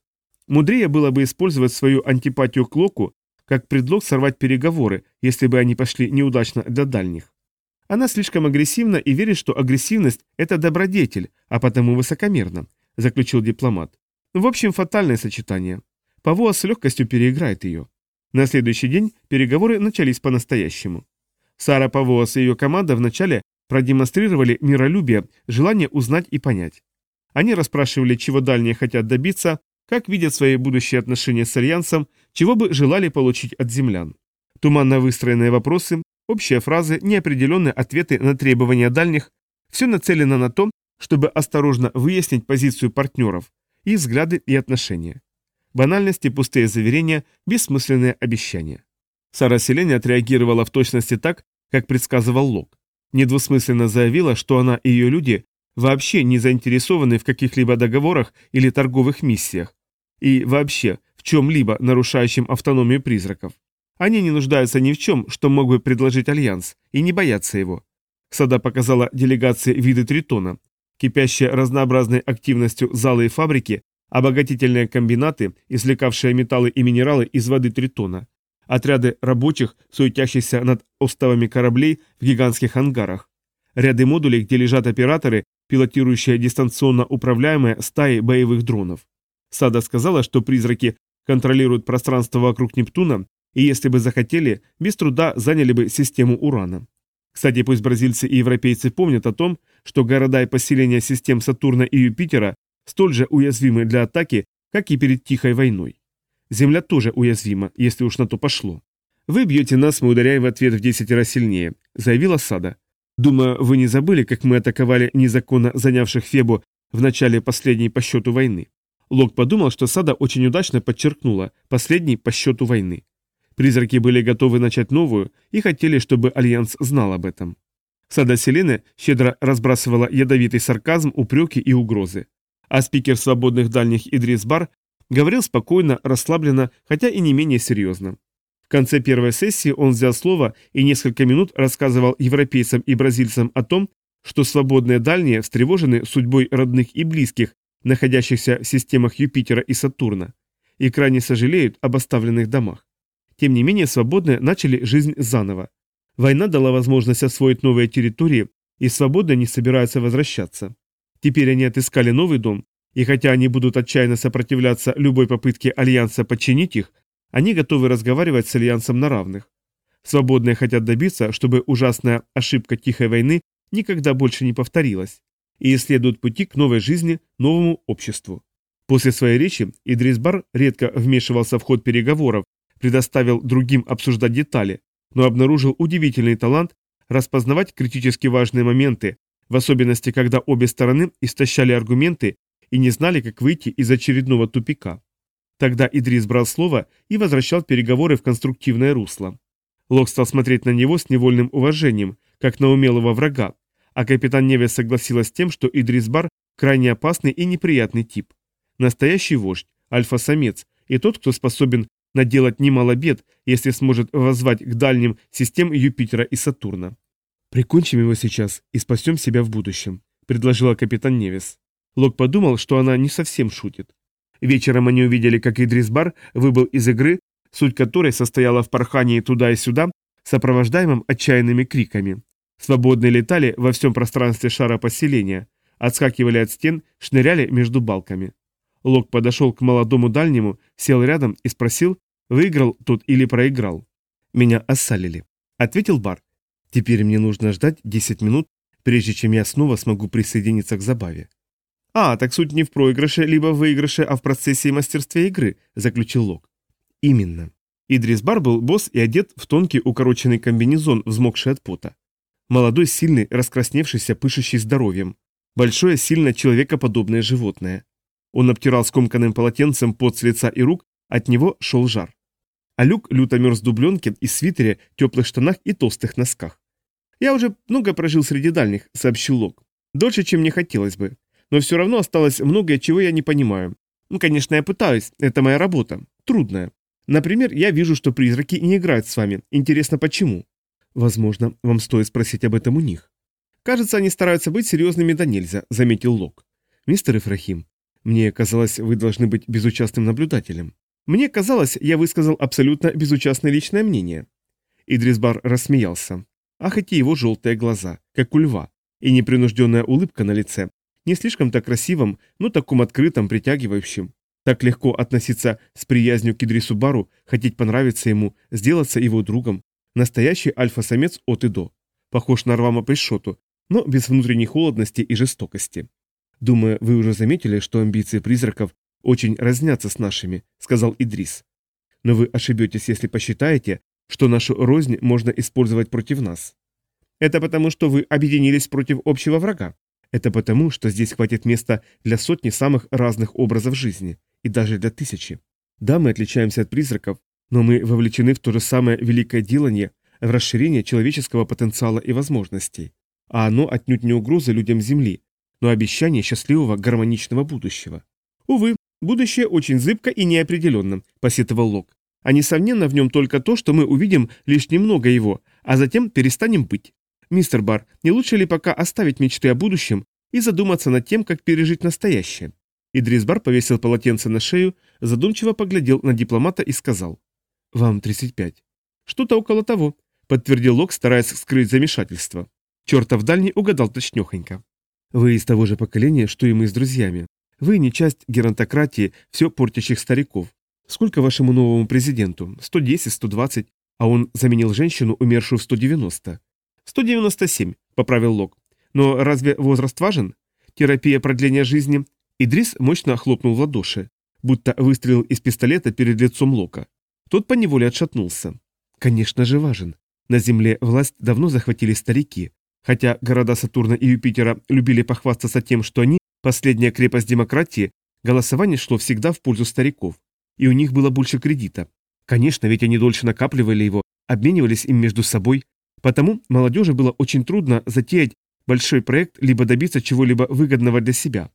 Мудрее было бы использовать свою антипатию к Локу как предлог сорвать переговоры, если бы они пошли неудачно для дальних. Она слишком агрессивна и верит, что агрессивность – это добродетель, а потому высокомерна, заключил дипломат. В общем, фатальное сочетание. Павуа с легкостью переиграет ее. На следующий день переговоры начались по-настоящему. Сара Павуас и ее команда вначале продемонстрировали миролюбие, желание узнать и понять. Они расспрашивали, чего дальние хотят добиться, как видят свои будущие отношения с Альянсом, чего бы желали получить от землян. Туманно выстроенные вопросы, общие фразы, неопределенные ответы на требования дальних – все нацелено на то, чтобы осторожно выяснить позицию партнеров, их взгляды и отношения. Банальности, пустые заверения, бессмысленные обещания. Сара Селени отреагировала в точности так, как предсказывал Лок. Недвусмысленно заявила, что она и ее люди вообще не заинтересованы в каких-либо договорах или торговых миссиях, и вообще в чем-либо нарушающем автономию призраков. Они не нуждаются ни в чем, что мог бы предложить Альянс, и не боятся его. Сада показала делегации виды Тритона, кипящие разнообразной активностью залы и фабрики, обогатительные комбинаты, извлекавшие металлы и минералы из воды Тритона, отряды рабочих, суетящихся над оставами кораблей в гигантских ангарах, ряды модулей, где лежат операторы, пилотирующие дистанционно управляемые стаи боевых дронов. Сада сказала, что призраки контролируют пространство вокруг Нептуна, и если бы захотели, без труда заняли бы систему Урана. Кстати, пусть бразильцы и европейцы помнят о том, что города и поселения систем Сатурна и Юпитера столь же уязвимы для атаки, как и перед Тихой войной. Земля тоже уязвима, если уж на то пошло. «Вы бьете нас, мы ударяем в ответ в десять раз сильнее», — заявила Сада. «Думаю, вы не забыли, как мы атаковали незаконно занявших Фебу в начале последней по счету войны. Лок подумал, что Сада очень удачно подчеркнула последний по счету войны. Призраки были готовы начать новую и хотели, чтобы Альянс знал об этом. Сада Селены щедро разбрасывала ядовитый сарказм, упреки и угрозы. А спикер свободных дальних Идрис Бар говорил спокойно, расслабленно, хотя и не менее серьезно. В конце первой сессии он взял слово и несколько минут рассказывал европейцам и бразильцам о том, что свободные дальние встревожены судьбой родных и близких, находящихся в системах Юпитера и Сатурна, и крайне сожалеют об оставленных домах. Тем не менее, свободные начали жизнь заново. Война дала возможность освоить новые территории, и свободные не собираются возвращаться. Теперь они отыскали новый дом, и хотя они будут отчаянно сопротивляться любой попытке Альянса подчинить их, они готовы разговаривать с Альянсом на равных. Свободные хотят добиться, чтобы ужасная ошибка Тихой войны никогда больше не повторилась и исследуют пути к новой жизни, новому обществу. После своей речи Идрис Бар редко вмешивался в ход переговоров, предоставил другим обсуждать детали, но обнаружил удивительный талант распознавать критически важные моменты, в особенности, когда обе стороны истощали аргументы и не знали, как выйти из очередного тупика. Тогда Идрис брал слово и возвращал переговоры в конструктивное русло. Лок стал смотреть на него с невольным уважением, как на умелого врага, а капитан Невес согласилась с тем, что Идрис Бар крайне опасный и неприятный тип. Настоящий вождь, альфа-самец, и тот, кто способен наделать немало бед, если сможет воззвать к дальним системам Юпитера и Сатурна. «Прикончим его сейчас и спасем себя в будущем», — предложила капитан Невис. Лок подумал, что она не совсем шутит. Вечером они увидели, как Идрис Бар выбыл из игры, суть которой состояла в порхании туда и сюда, сопровождаемом отчаянными криками. Свободные летали во всем пространстве шара поселения, отскакивали от стен, шныряли между балками. Лок подошел к молодому дальнему, сел рядом и спросил, выиграл тот или проиграл. «Меня осалили», — ответил Бар. Теперь мне нужно ждать 10 минут, прежде чем я снова смогу присоединиться к забаве. «А, так суть не в проигрыше, либо в выигрыше, а в процессе и мастерстве игры», — заключил Лок. «Именно». Идрис Бар был босс и одет в тонкий укороченный комбинезон, взмокший от пота. Молодой, сильный, раскрасневшийся, пышущий здоровьем. Большое, сильно человекоподобное животное. Он обтирал скомканным полотенцем пот с лица и рук, от него шел жар. А Люк люто мерз в дубленке и свитере, теплых штанах и толстых носках. «Я уже много прожил среди дальних», — сообщил Лок. «Дольше, чем мне хотелось бы. Но все равно осталось многое, чего я не понимаю. Ну, конечно, я пытаюсь, это моя работа. Трудная. Например, я вижу, что призраки не играют с вами. Интересно, почему?» «Возможно, вам стоит спросить об этом у них». «Кажется, они стараются быть серьезными да нельзя», — заметил Лок. «Мистер Ифрахим, мне казалось, вы должны быть безучастным наблюдателем». «Мне казалось, я высказал абсолютно безучастное личное мнение». Идрисбар рассмеялся. Ах, эти его желтые глаза, как у льва, и непринужденная улыбка на лице, не слишком-то красивым, но таком открытом, притягивающим. Так легко относиться с приязнью к Идрису Бару, хотеть понравиться ему, сделаться его другом. Настоящий альфа-самец от и до. Похож на Рвама Пейшоту, но без внутренней холодности и жестокости. Думаю, вы уже заметили, что амбиции призраков очень разнятся с нашими, сказал Идрис. Но вы ошибетесь, если посчитаете, что нашу рознь можно использовать против нас. Это потому, что вы объединились против общего врага. Это потому, что здесь хватит места для сотни самых разных образов жизни, и даже для тысячи. Да, мы отличаемся от призраков, но мы вовлечены в то же самое великое делание, в расширение человеческого потенциала и возможностей. А оно отнюдь не угроза людям Земли, но обещание счастливого гармоничного будущего. Увы, будущее очень зыбко и неопределенно, посетовал Лок. А несомненно в нем только то, что мы увидим лишь немного его, а затем перестанем быть. Мистер Бар, не лучше ли пока оставить мечты о будущем и задуматься над тем, как пережить настоящее? Идрис Бар повесил полотенце на шею, задумчиво поглядел на дипломата и сказал. «Вам 35». «Что-то около того», — подтвердил Лок, стараясь скрыть замешательство. Чертов дальний угадал точнёхонько. «Вы из того же поколения, что и мы с друзьями. Вы не часть геронтократии, все портящих стариков. Сколько вашему новому президенту? 110, 120, а он заменил женщину, умершую в 190. 197, поправил Лок. Но разве возраст важен? Терапия продления жизни? Идрис мощно хлопнул в ладоши, будто выстрелил из пистолета перед лицом Лока. Тот поневоле отшатнулся. Конечно же важен. На Земле власть давно захватили старики, хотя города Сатурна и Юпитера любили похвастаться тем, что они – последняя крепость демократии, голосование шло всегда в пользу стариков и у них было больше кредита. Конечно, ведь они дольше накапливали его, обменивались им между собой. Потому молодежи было очень трудно затеять большой проект, либо добиться чего-либо выгодного для себя.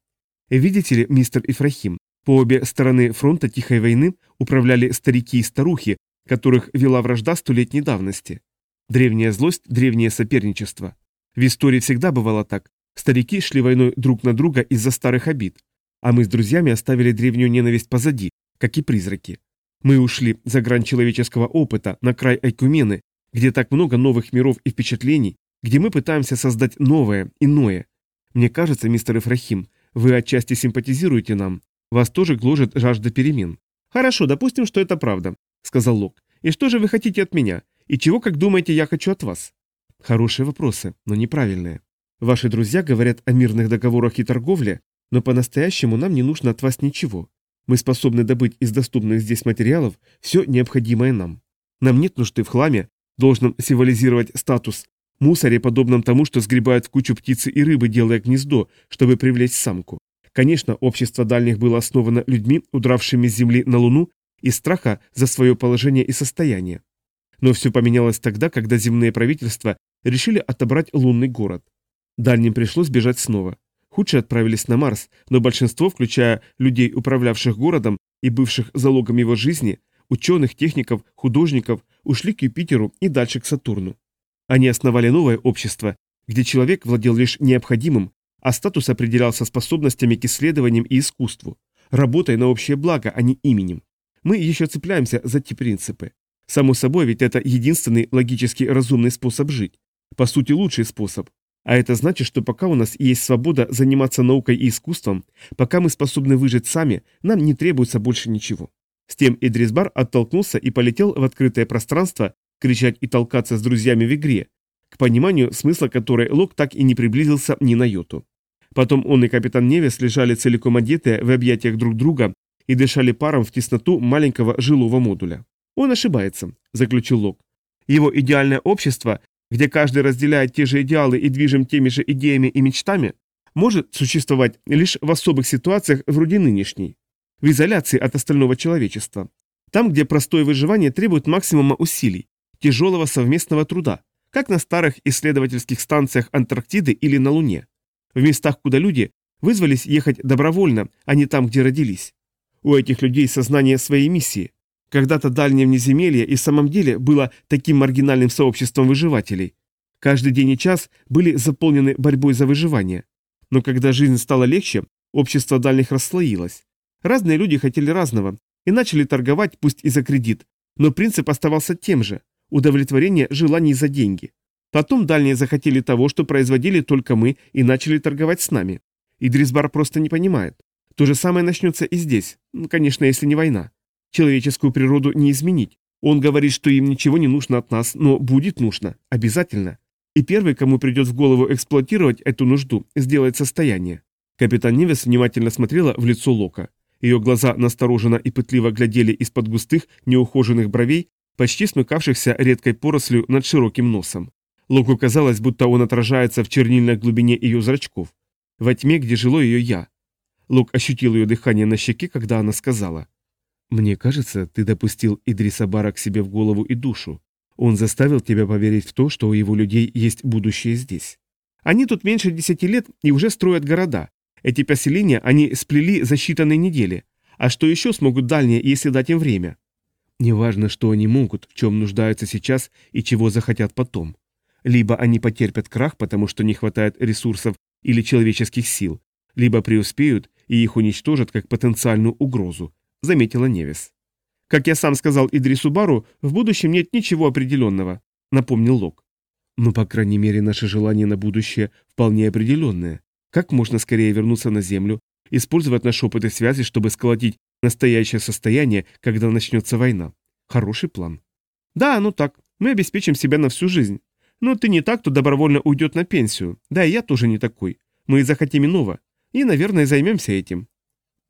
Видите ли, мистер Ифрахим, по обе стороны фронта Тихой войны управляли старики и старухи, которых вела вражда столетней давности. Древняя злость, древнее соперничество. В истории всегда бывало так. Старики шли войной друг на друга из-за старых обид, а мы с друзьями оставили древнюю ненависть позади, как и призраки. Мы ушли за грань человеческого опыта, на край Айкумены, где так много новых миров и впечатлений, где мы пытаемся создать новое, иное. Мне кажется, мистер Ифрахим, вы отчасти симпатизируете нам. Вас тоже гложет жажда перемен. Хорошо, допустим, что это правда, сказал Лок. И что же вы хотите от меня? И чего, как думаете, я хочу от вас? Хорошие вопросы, но неправильные. Ваши друзья говорят о мирных договорах и торговле, но по-настоящему нам не нужно от вас ничего. Мы способны добыть из доступных здесь материалов все необходимое нам. Нам нет нужды в хламе, должном символизировать статус, мусоре, подобном тому, что сгребают в кучу птицы и рыбы, делая гнездо, чтобы привлечь самку. Конечно, общество дальних было основано людьми, удравшими с Земли на Луну, из страха за свое положение и состояние. Но все поменялось тогда, когда земные правительства решили отобрать лунный город. Дальним пришлось бежать снова. Худшие отправились на Марс, но большинство, включая людей, управлявших городом и бывших залогом его жизни, ученых, техников, художников, ушли к Юпитеру и дальше к Сатурну. Они основали новое общество, где человек владел лишь необходимым, а статус определялся способностями к исследованиям и искусству, работой на общее благо, а не именем. Мы еще цепляемся за эти принципы. Само собой, ведь это единственный логически разумный способ жить. По сути, лучший способ. А это значит, что пока у нас есть свобода заниматься наукой и искусством, пока мы способны выжить сами, нам не требуется больше ничего. С тем Идрисбар оттолкнулся и полетел в открытое пространство, кричать и толкаться с друзьями в игре, к пониманию смысла которой Лок так и не приблизился ни на йоту. Потом он и капитан Невес лежали целиком одетые в объятиях друг друга и дышали паром в тесноту маленького жилого модуля. «Он ошибается», – заключил Лок. «Его идеальное общество, где каждый разделяет те же идеалы и движим теми же идеями и мечтами, может существовать лишь в особых ситуациях вроде нынешней, в изоляции от остального человечества. Там, где простое выживание требует максимума усилий, тяжелого совместного труда, как на старых исследовательских станциях Антарктиды или на Луне, в местах, куда люди вызвались ехать добровольно, а не там, где родились. У этих людей сознание своей миссии, когда-то дальнее внеземелье и в самом деле было таким маргинальным сообществом выживателей. Каждый день и час были заполнены борьбой за выживание. Но когда жизнь стала легче, общество дальних расслоилось. Разные люди хотели разного и начали торговать, пусть и за кредит, но принцип оставался тем же – удовлетворение желаний за деньги. Потом дальние захотели того, что производили только мы, и начали торговать с нами. И Дрисбар просто не понимает. То же самое начнется и здесь, конечно, если не война. Человеческую природу не изменить. Он говорит, что им ничего не нужно от нас, но будет нужно. Обязательно. И первый, кому придет в голову эксплуатировать эту нужду, сделает состояние. Капитан Невес внимательно смотрела в лицо Лока. Ее глаза настороженно и пытливо глядели из-под густых, неухоженных бровей, почти смыкавшихся редкой порослью над широким носом. Локу казалось, будто он отражается в чернильной глубине ее зрачков, во тьме, где жило ее «я». Лок ощутил ее дыхание на щеке, когда она сказала. «Мне кажется, ты допустил Идриса Бара к себе в голову и душу. Он заставил тебя поверить в то, что у его людей есть будущее здесь. Они тут меньше десяти лет и уже строят города. Эти поселения они сплели за считанные недели. А что еще смогут дальние, если дать им время? Неважно, что они могут, в чем нуждаются сейчас и чего захотят потом. Либо они потерпят крах, потому что не хватает ресурсов или человеческих сил, либо преуспеют и их уничтожат как потенциальную угрозу, заметила Невис. «Как я сам сказал Идрису Бару, в будущем нет ничего определенного», — напомнил Лок. «Но, по крайней мере, наше желание на будущее вполне определенное. Как можно скорее вернуться на Землю, использовать наш опыт и связи, чтобы сколотить настоящее состояние, когда начнется война? Хороший план». «Да, ну так. Мы обеспечим себя на всю жизнь. Но ты не так, кто добровольно уйдет на пенсию. Да, и я тоже не такой. Мы захотим иного. И, наверное, займемся этим».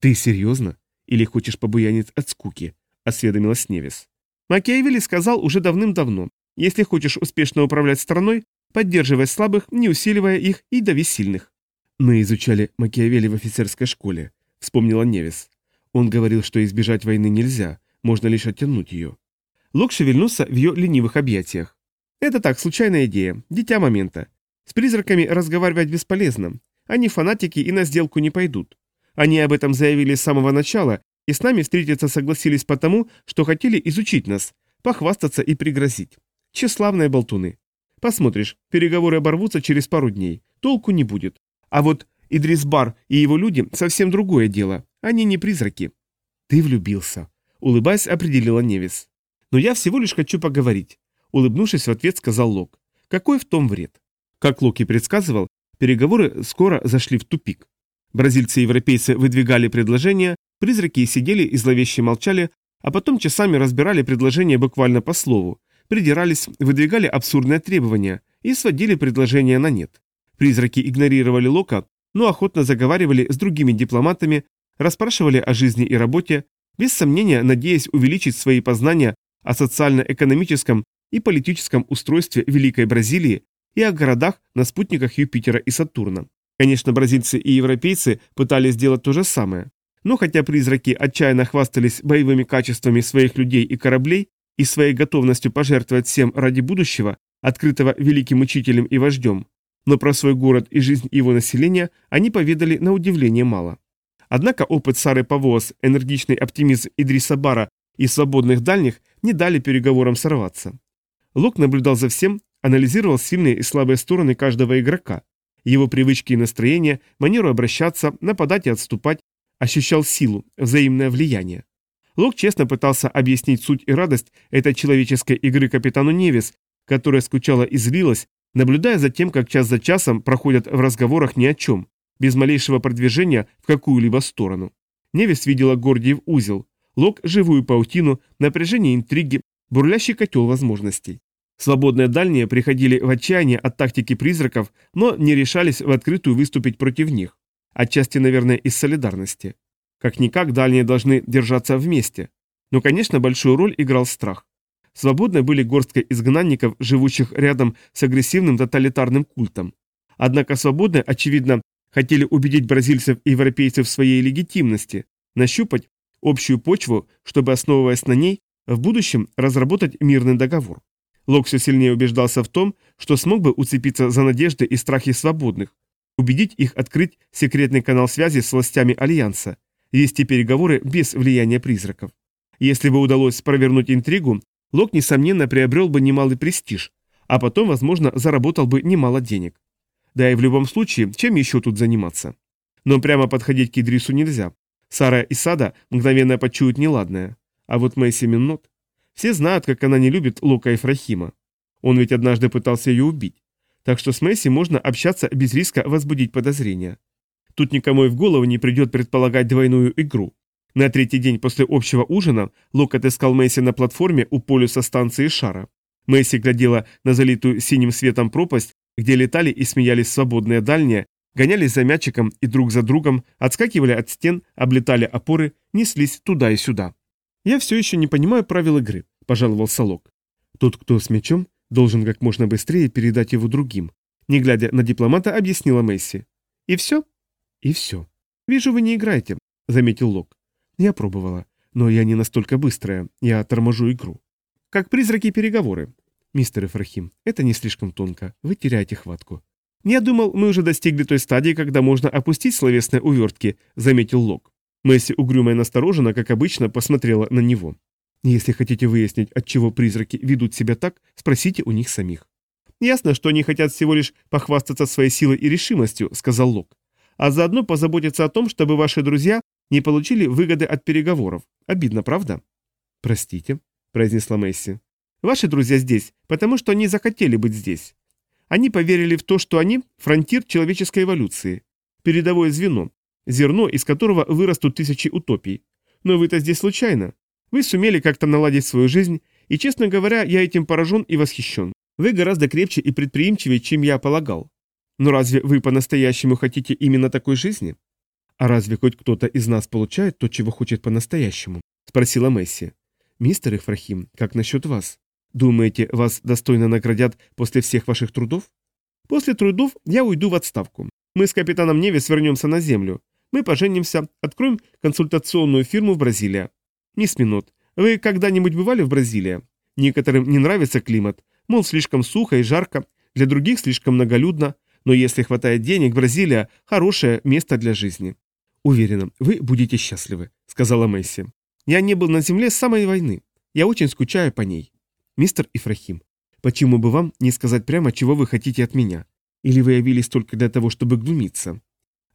«Ты серьезно?» Или хочешь побуянить от скуки?» – осведомилась Невис. Макиавелли сказал уже давным-давно, если хочешь успешно управлять страной, поддерживай слабых, не усиливая их и дави сильных. «Мы изучали Макиавелли в офицерской школе», – вспомнила Невис. Он говорил, что избежать войны нельзя, можно лишь оттянуть ее. Лок шевельнулся в ее ленивых объятиях. «Это так, случайная идея, дитя момента. С призраками разговаривать бесполезно. Они фанатики и на сделку не пойдут. Они об этом заявили с самого начала, и с нами встретиться согласились потому, что хотели изучить нас, похвастаться и пригрозить. Тщеславные болтуны. Посмотришь, переговоры оборвутся через пару дней, толку не будет. А вот Идрис Бар и его люди совсем другое дело, они не призраки. Ты влюбился. Улыбаясь, определила Невис. Но я всего лишь хочу поговорить. Улыбнувшись в ответ, сказал Лок. Какой в том вред? Как Лок и предсказывал, переговоры скоро зашли в тупик. Бразильцы и европейцы выдвигали предложения, призраки сидели и зловеще молчали, а потом часами разбирали предложения буквально по слову, придирались, выдвигали абсурдные требования и сводили предложения на нет. Призраки игнорировали Лока, но охотно заговаривали с другими дипломатами, расспрашивали о жизни и работе, без сомнения надеясь увеличить свои познания о социально-экономическом и политическом устройстве Великой Бразилии и о городах на спутниках Юпитера и Сатурна. Конечно, бразильцы и европейцы пытались сделать то же самое. Но хотя призраки отчаянно хвастались боевыми качествами своих людей и кораблей и своей готовностью пожертвовать всем ради будущего, открытого великим учителем и вождем, но про свой город и жизнь его населения они поведали на удивление мало. Однако опыт Сары Павоас, энергичный оптимизм Идриса Бара и свободных дальних не дали переговорам сорваться. Лок наблюдал за всем, анализировал сильные и слабые стороны каждого игрока, его привычки и настроения, манеру обращаться, нападать и отступать, ощущал силу, взаимное влияние. Лок честно пытался объяснить суть и радость этой человеческой игры капитану Невис, которая скучала и злилась, наблюдая за тем, как час за часом проходят в разговорах ни о чем, без малейшего продвижения в какую-либо сторону. Невис видела Гордиев узел, Лок – живую паутину, напряжение интриги, бурлящий котел возможностей. Свободные дальние приходили в отчаяние от тактики призраков, но не решались в открытую выступить против них. Отчасти, наверное, из солидарности. Как-никак дальние должны держаться вместе. Но, конечно, большую роль играл страх. Свободны были горсткой изгнанников, живущих рядом с агрессивным тоталитарным культом. Однако свободные, очевидно, хотели убедить бразильцев и европейцев в своей легитимности, нащупать общую почву, чтобы, основываясь на ней, в будущем разработать мирный договор. Лок все сильнее убеждался в том, что смог бы уцепиться за надежды и страхи свободных, убедить их открыть секретный канал связи с властями Альянса, вести переговоры без влияния призраков. Если бы удалось провернуть интригу, Лок, несомненно, приобрел бы немалый престиж, а потом, возможно, заработал бы немало денег. Да и в любом случае, чем еще тут заниматься? Но прямо подходить к Идрису нельзя. Сара и Сада мгновенно почуют неладное. А вот Мэйси Миннот... Все знают, как она не любит Лука и Фрахима. Он ведь однажды пытался ее убить. Так что с Месси можно общаться без риска возбудить подозрения. Тут никому и в голову не придет предполагать двойную игру. На третий день после общего ужина Лок отыскал Месси на платформе у полюса станции Шара. Месси глядела на залитую синим светом пропасть, где летали и смеялись свободные дальние, гонялись за мячиком и друг за другом, отскакивали от стен, облетали опоры, неслись туда и сюда. «Я все еще не понимаю правил игры», – пожаловался Лок. «Тот, кто с мячом, должен как можно быстрее передать его другим», – не глядя на дипломата, объяснила Месси. «И все?» «И все. Вижу, вы не играете», – заметил Лок. «Я пробовала, но я не настолько быстрая, я торможу игру». «Как призраки переговоры». «Мистер Ифрахим, это не слишком тонко, вы теряете хватку». «Я думал, мы уже достигли той стадии, когда можно опустить словесные увертки», – заметил Лок. Месси угрюмо и настороженно, как обычно, посмотрела на него. Если хотите выяснить, от чего призраки ведут себя так, спросите у них самих. «Ясно, что они хотят всего лишь похвастаться своей силой и решимостью», — сказал Лок. «А заодно позаботиться о том, чтобы ваши друзья не получили выгоды от переговоров. Обидно, правда?» «Простите», — произнесла Месси. «Ваши друзья здесь, потому что они захотели быть здесь. Они поверили в то, что они – фронтир человеческой эволюции, передовое звено, зерно, из которого вырастут тысячи утопий. Но вы-то здесь случайно. Вы сумели как-то наладить свою жизнь, и, честно говоря, я этим поражен и восхищен. Вы гораздо крепче и предприимчивее, чем я полагал. Но разве вы по-настоящему хотите именно такой жизни? А разве хоть кто-то из нас получает то, чего хочет по-настоящему? Спросила Месси. Мистер Ифрахим, как насчет вас? Думаете, вас достойно наградят после всех ваших трудов? После трудов я уйду в отставку. Мы с капитаном Невис вернемся на землю. Мы поженимся, откроем консультационную фирму в Бразилии. Мисс Минот, вы когда-нибудь бывали в Бразилии? Некоторым не нравится климат, мол, слишком сухо и жарко, для других слишком многолюдно, но если хватает денег, Бразилия – хорошее место для жизни. Уверена, вы будете счастливы, сказала Месси. Я не был на земле с самой войны. Я очень скучаю по ней. Мистер Ифрахим, почему бы вам не сказать прямо, чего вы хотите от меня? Или вы явились только для того, чтобы глумиться?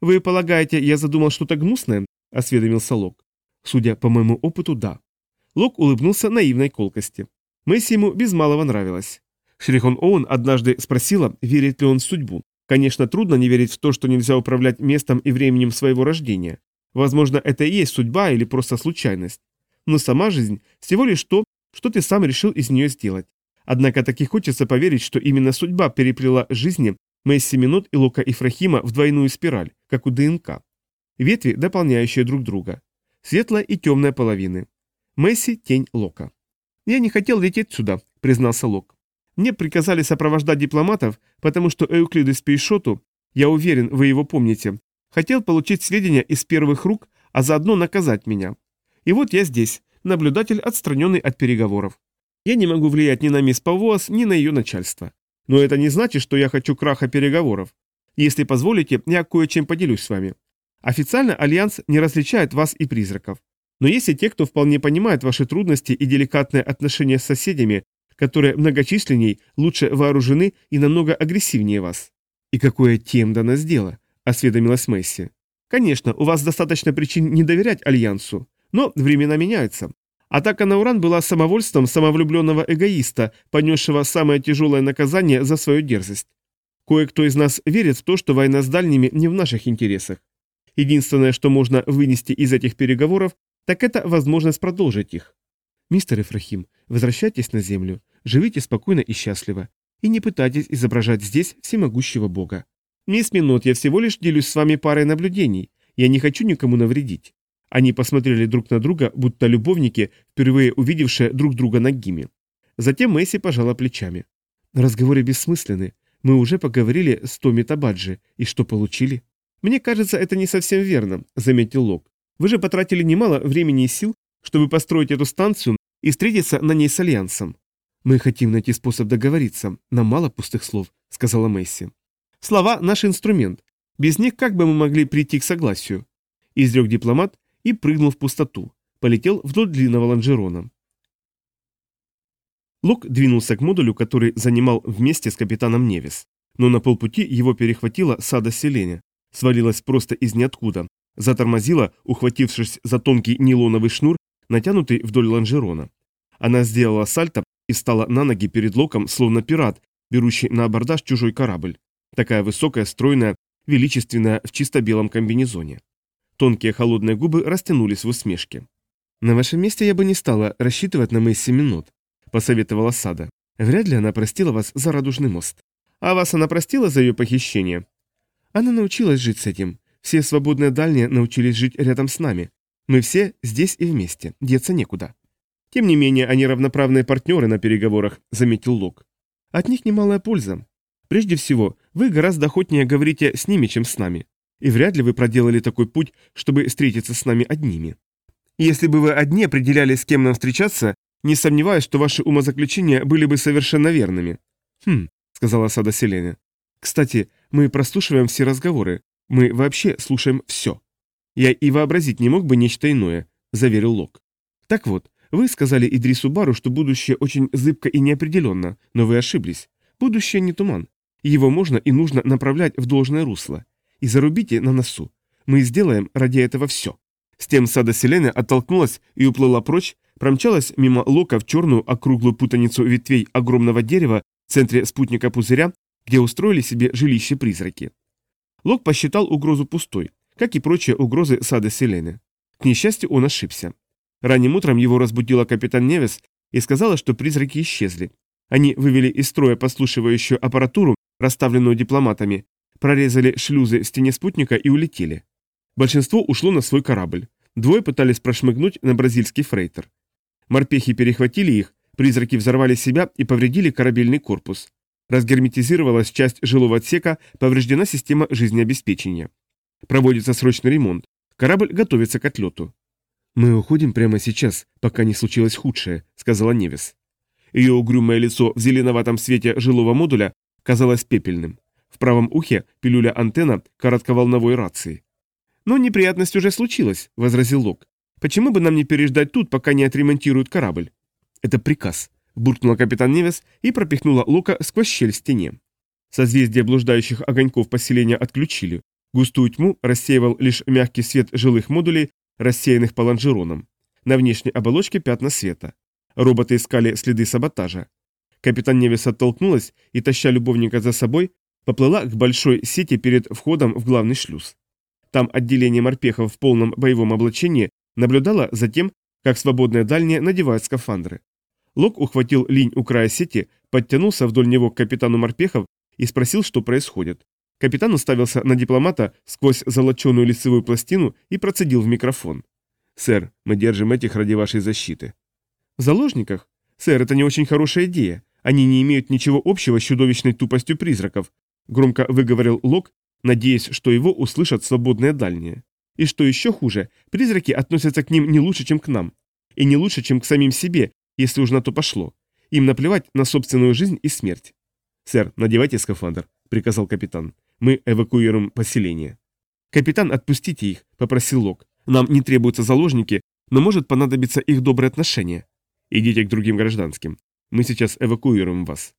«Вы полагаете, я задумал что-то гнусное?» – осведомился Лок. «Судя по моему опыту, да». Лок улыбнулся наивной колкости. Месси ему без малого нравилось. Шрихон Оуэн однажды спросила, верит ли он в судьбу. Конечно, трудно не верить в то, что нельзя управлять местом и временем своего рождения. Возможно, это и есть судьба или просто случайность. Но сама жизнь всего лишь то, что ты сам решил из нее сделать. Однако так и хочется поверить, что именно судьба переплела жизни Месси Минут и Лука Ифрахима в двойную спираль, как у ДНК. Ветви, дополняющие друг друга. Светлая и темная половины. Месси – тень Лока. «Я не хотел лететь сюда», – признался Лок. «Мне приказали сопровождать дипломатов, потому что Эуклидес Пейшоту, я уверен, вы его помните, хотел получить сведения из первых рук, а заодно наказать меня. И вот я здесь, наблюдатель, отстраненный от переговоров. Я не могу влиять ни на мисс Павуас, ни на ее начальство. Но это не значит, что я хочу краха переговоров. Если позволите, я кое-чем поделюсь с вами. Официально Альянс не различает вас и призраков. Но есть и те, кто вполне понимает ваши трудности и деликатные отношения с соседями, которые многочисленней, лучше вооружены и намного агрессивнее вас. «И какое тем до нас дело?» – осведомилась Месси. «Конечно, у вас достаточно причин не доверять Альянсу, но времена меняются. Атака на Уран была самовольством самовлюбленного эгоиста, понесшего самое тяжелое наказание за свою дерзость. Кое-кто из нас верит в то, что война с дальними не в наших интересах. Единственное, что можно вынести из этих переговоров, так это возможность продолжить их. Мистер Ифрахим, возвращайтесь на Землю, живите спокойно и счастливо, и не пытайтесь изображать здесь всемогущего Бога. Мисс Минот, я всего лишь делюсь с вами парой наблюдений, я не хочу никому навредить. Они посмотрели друг на друга, будто любовники, впервые увидевшие друг друга нагими. Затем Месси пожала плечами. Разговоры бессмысленны. Мы уже поговорили с Томи Табаджи, и что получили? «Мне кажется, это не совсем верно», — заметил Лок. «Вы же потратили немало времени и сил, чтобы построить эту станцию и встретиться на ней с Альянсом». «Мы хотим найти способ договориться. Нам мало пустых слов», — сказала Месси. «Слова — наш инструмент. Без них как бы мы могли прийти к согласию?» Изрек дипломат и прыгнул в пустоту. Полетел вдоль длинного лонжерона. Лок двинулся к модулю, который занимал вместе с капитаном Невис. Но на полпути его перехватила сада селения свалилась просто из ниоткуда, затормозила, ухватившись за тонкий нейлоновый шнур, натянутый вдоль лонжерона. Она сделала сальто и стала на ноги перед локом, словно пират, берущий на абордаж чужой корабль. Такая высокая, стройная, величественная в чисто белом комбинезоне. Тонкие холодные губы растянулись в усмешке. «На вашем месте я бы не стала рассчитывать на Месси минут», — посоветовала Сада. «Вряд ли она простила вас за радужный мост». «А вас она простила за ее похищение?» Она научилась жить с этим. Все свободные дальние научились жить рядом с нами. Мы все здесь и вместе, деться некуда. Тем не менее, они равноправные партнеры на переговорах, заметил Лок. От них немалая польза. Прежде всего, вы гораздо охотнее говорите с ними, чем с нами. И вряд ли вы проделали такой путь, чтобы встретиться с нами одними. Если бы вы одни определяли, с кем нам встречаться, не сомневаюсь, что ваши умозаключения были бы совершенно верными. Хм, сказала Сада Селене. Кстати, мы прослушиваем все разговоры. Мы вообще слушаем все. Я и вообразить не мог бы нечто иное, заверил Лок. Так вот, вы сказали Идрису Бару, что будущее очень зыбко и неопределенно, но вы ошиблись. Будущее не туман. Его можно и нужно направлять в должное русло. И зарубите на носу. Мы сделаем ради этого все. С тем сада Селены оттолкнулась и уплыла прочь, промчалась мимо Лока в черную округлую путаницу ветвей огромного дерева в центре спутника пузыря где устроили себе жилище призраки. Лок посчитал угрозу пустой, как и прочие угрозы сада Селены. К несчастью, он ошибся. Ранним утром его разбудила капитан Невес и сказала, что призраки исчезли. Они вывели из строя послушивающую аппаратуру, расставленную дипломатами, прорезали шлюзы в стене спутника и улетели. Большинство ушло на свой корабль. Двое пытались прошмыгнуть на бразильский фрейтер. Морпехи перехватили их, призраки взорвали себя и повредили корабельный корпус. Разгерметизировалась часть жилого отсека, повреждена система жизнеобеспечения. Проводится срочный ремонт. Корабль готовится к отлету. «Мы уходим прямо сейчас, пока не случилось худшее», — сказала Невис. Ее угрюмое лицо в зеленоватом свете жилого модуля казалось пепельным. Правом ухе пилюля-антенна коротковолновой рации. «Но неприятность уже случилась», — возразил Лок. «Почему бы нам не переждать тут, пока не отремонтируют корабль?» «Это приказ», буркнула капитан Невес и пропихнула Лока сквозь щель в стене. Созвездие блуждающих огоньков поселения отключили. Густую тьму рассеивал лишь мягкий свет жилых модулей, рассеянных по лонжеронам. На внешней оболочке пятна света. Роботы искали следы саботажа. Капитан Невес оттолкнулась и, таща любовника за собой, поплыла к большой сети перед входом в главный шлюз. Там отделение морпехов в полном боевом облачении наблюдало за тем, как свободные дальние надевают скафандры. Лок ухватил линь у края сети, подтянулся вдоль него к капитану морпехов и спросил, что происходит. Капитан уставился на дипломата сквозь золоченую лицевую пластину и процедил в микрофон. «Сэр, мы держим этих ради вашей защиты». «В заложниках? Сэр, это не очень хорошая идея. Они не имеют ничего общего с чудовищной тупостью призраков», громко выговорил Лок, надеясь, что его услышат свободные дальние. И что еще хуже, призраки относятся к ним не лучше, чем к нам. И не лучше, чем к самим себе, если уж на то пошло. Им наплевать на собственную жизнь и смерть. «Сэр, надевайте скафандр», — приказал капитан. «Мы эвакуируем поселение». «Капитан, отпустите их», — попросил Лок. «Нам не требуются заложники, но может понадобиться их доброе отношение». «Идите к другим гражданским. Мы сейчас эвакуируем вас».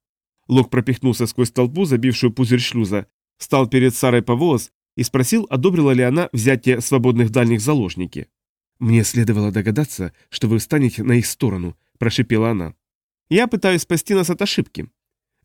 Лок пропихнулся сквозь толпу, забившую пузырь шлюза, встал перед Сарой Павоос и спросил, одобрила ли она взятие свободных дальних заложники. «Мне следовало догадаться, что вы встанете на их сторону», – прошипела она. «Я пытаюсь спасти нас от ошибки».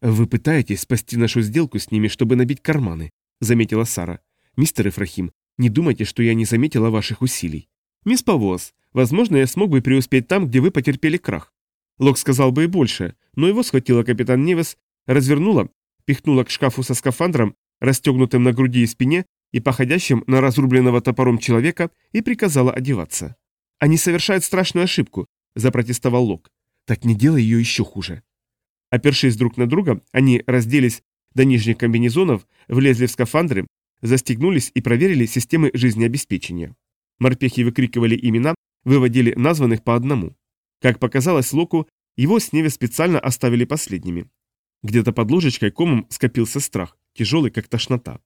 «Вы пытаетесь спасти нашу сделку с ними, чтобы набить карманы», – заметила Сара. «Мистер Ифрахим, не думайте, что я не заметила ваших усилий». «Мисс Павоос, возможно, я смог бы преуспеть там, где вы потерпели крах». Лок сказал бы и больше, но его схватила капитан Невес, развернула, пихнула к шкафу со скафандром, расстегнутым на груди и спине, и походящим на разрубленного топором человека, и приказала одеваться. «Они совершают страшную ошибку», – запротестовал Лок. «Так не делай ее еще хуже». Опершись друг на друга, они разделись до нижних комбинезонов, влезли в скафандры, застегнулись и проверили системы жизнеобеспечения. Морпехи выкрикивали имена, выводили названных по одному. Как показалось Локу, его с Неве специально оставили последними. Где-то под ложечкой комом скопился страх, тяжелый как тошнота.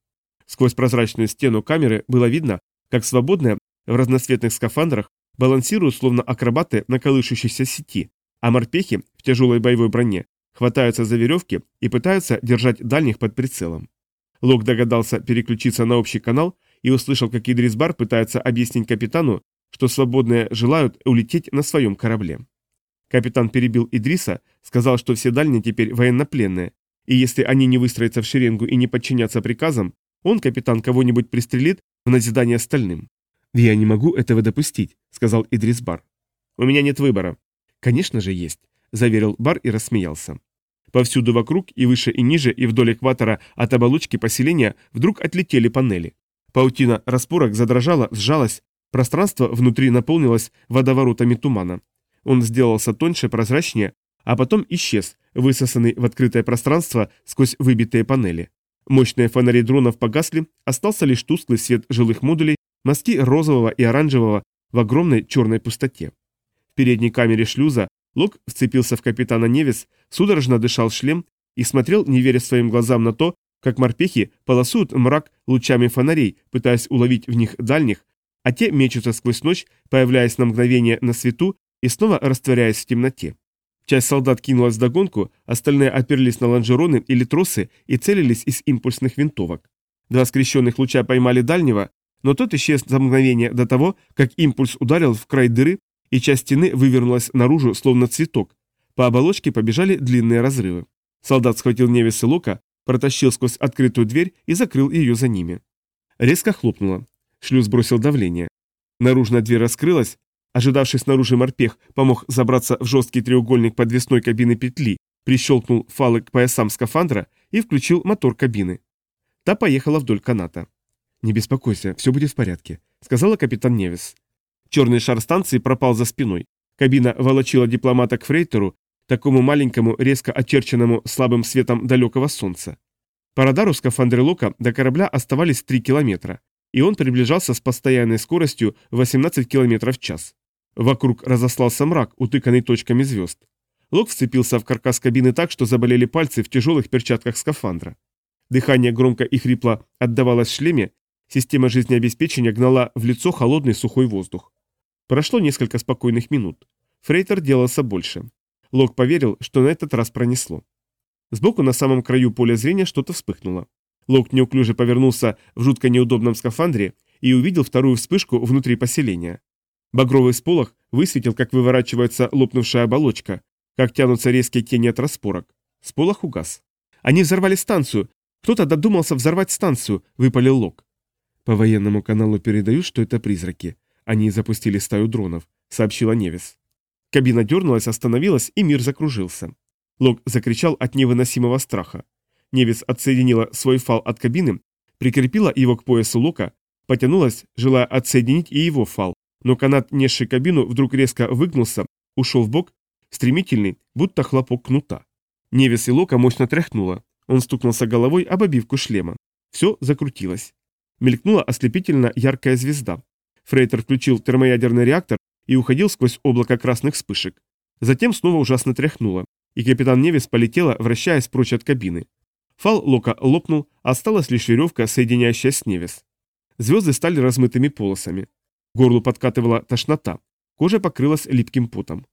Сквозь прозрачную стену камеры было видно, как свободные в разноцветных скафандрах балансируют словно акробаты на колышущейся сети, а морпехи в тяжелой боевой броне хватаются за веревки и пытаются держать дальних под прицелом. Лок догадался переключиться на общий канал и услышал, как Идрис Бар пытается объяснить капитану, что свободные желают улететь на своем корабле. Капитан перебил Идриса, сказал, что все дальние теперь военнопленные, и если они не выстроятся в шеренгу и не подчинятся приказам, он, капитан, кого-нибудь пристрелит в назидание остальным. «Я не могу этого допустить», — сказал Идрис Бар. «У меня нет выбора». «Конечно же есть», — заверил Бар и рассмеялся. Повсюду вокруг, и выше, и ниже, и вдоль экватора от оболочки поселения вдруг отлетели панели. Паутина распорок задрожала, сжалась, пространство внутри наполнилось водоворотами тумана. Он сделался тоньше, прозрачнее, а потом исчез, высосанный в открытое пространство сквозь выбитые панели. Мощные фонари дронов погасли, остался лишь тусклый свет жилых модулей, мазки розового и оранжевого в огромной черной пустоте. В передней камере шлюза Лок вцепился в капитана Невис, судорожно дышал шлем и смотрел, не веря своим глазам на то, как морпехи полосуют мрак лучами фонарей, пытаясь уловить в них дальних, а те мечутся сквозь ночь, появляясь на мгновение на свету и снова растворяясь в темноте. Часть солдат кинулась в догонку, остальные оперлись на лонжероны или тросы и целились из импульсных винтовок. Два скрещенных луча поймали дальнего, но тот исчез за мгновение до того, как импульс ударил в край дыры, и часть стены вывернулась наружу, словно цветок. По оболочке побежали длинные разрывы. Солдат схватил Невис и Лока, протащил сквозь открытую дверь и закрыл ее за ними. Резко хлопнуло. Шлюз бросил давление. Наружная дверь раскрылась, Ожидавший снаружи морпех помог забраться в жесткий треугольник подвесной кабины петли, прищелкнул фалы к поясам скафандра и включил мотор кабины. Та поехала вдоль каната. «Не беспокойся, все будет в порядке», — сказала капитан Невис. Черный шар станции пропал за спиной. Кабина волочила дипломата к фрейтеру, такому маленькому, резко очерченному слабым светом далекого солнца. По радару скафандры Лока до корабля оставались 3 километра, и он приближался с постоянной скоростью 18 километров в час. Вокруг разослался мрак, утыканный точками звезд. Лок вцепился в каркас кабины так, что заболели пальцы в тяжелых перчатках скафандра. Дыхание громко и хрипло отдавалось в шлеме, система жизнеобеспечения гнала в лицо холодный сухой воздух. Прошло несколько спокойных минут. Фрейтер делался больше. Лок поверил, что на этот раз пронесло. Сбоку на самом краю поля зрения что-то вспыхнуло. Лок неуклюже повернулся в жутко неудобном скафандре и увидел вторую вспышку внутри поселения. Багровый сполох высветил, как выворачивается лопнувшая оболочка, как тянутся резкие тени от распорок. Сполох угас. Они взорвали станцию. Кто-то додумался взорвать станцию, выпалил Лок. По военному каналу передают, что это призраки. Они запустили стаю дронов, сообщила Невис. Кабина дернулась, остановилась, и мир закружился. Лок закричал от невыносимого страха. Невис отсоединила свой фал от кабины, прикрепила его к поясу Лока, потянулась, желая отсоединить и его фал, но канат, несший кабину, вдруг резко выгнулся, ушел в бок, стремительный, будто хлопок кнута. Невис и Лока мощно тряхнуло. Он стукнулся головой об обивку шлема. Все закрутилось. Мелькнула ослепительно яркая звезда. Фрейтер включил термоядерный реактор и уходил сквозь облако красных вспышек. Затем снова ужасно тряхнуло, и капитан Невис полетела, вращаясь прочь от кабины. Фал Лока лопнул, осталась лишь веревка, соединяющая с Невис. Звезды стали размытыми полосами. Горлу подкатывала тошнота, кожа покрылась липким потом.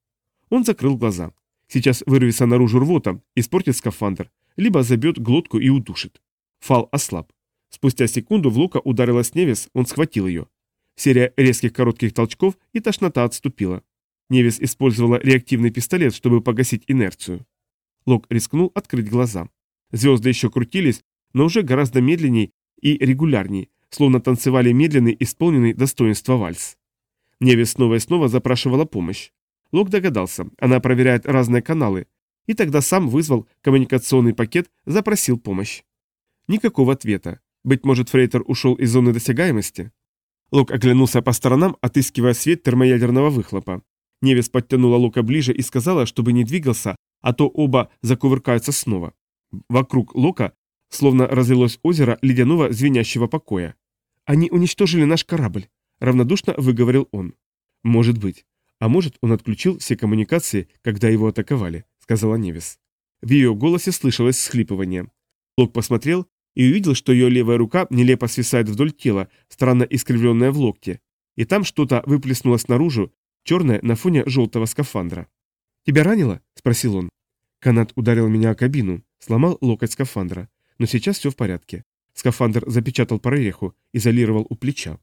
Он закрыл глаза. Сейчас вырвется наружу рвота, испортит скафандр, либо забьет глотку и удушит. Фал ослаб. Спустя секунду в Лока ударилась Невис, он схватил ее. Серия резких коротких толчков, и тошнота отступила. Невис использовала реактивный пистолет, чтобы погасить инерцию. Лок рискнул открыть глаза. Звезды еще крутились, но уже гораздо медленней и регулярней, словно танцевали медленный, исполненный достоинства вальс. Невис снова и снова запрашивала помощь. Лок догадался, она проверяет разные каналы, и тогда сам вызвал коммуникационный пакет, запросил помощь. Никакого ответа. Быть может, Фрейтер ушел из зоны досягаемости? Лок оглянулся по сторонам, отыскивая свет термоядерного выхлопа. Невис подтянула Лока ближе и сказала, чтобы не двигался, а то оба закувыркаются снова. Вокруг Лока словно разлилось озеро ледяного звенящего покоя. «Они уничтожили наш корабль», — равнодушно выговорил он. «Может быть. А может, он отключил все коммуникации, когда его атаковали», — сказала Невис. В ее голосе слышалось схлипывание. Лок посмотрел и увидел, что ее левая рука нелепо свисает вдоль тела, странно искривленная в локте, и там что-то выплеснулось наружу, черное на фоне желтого скафандра. «Тебя ранило?» – спросил он. Канат ударил меня о кабину, сломал локоть скафандра, но сейчас все в порядке. Скафандр запечатал прореху, изолировал у плеча.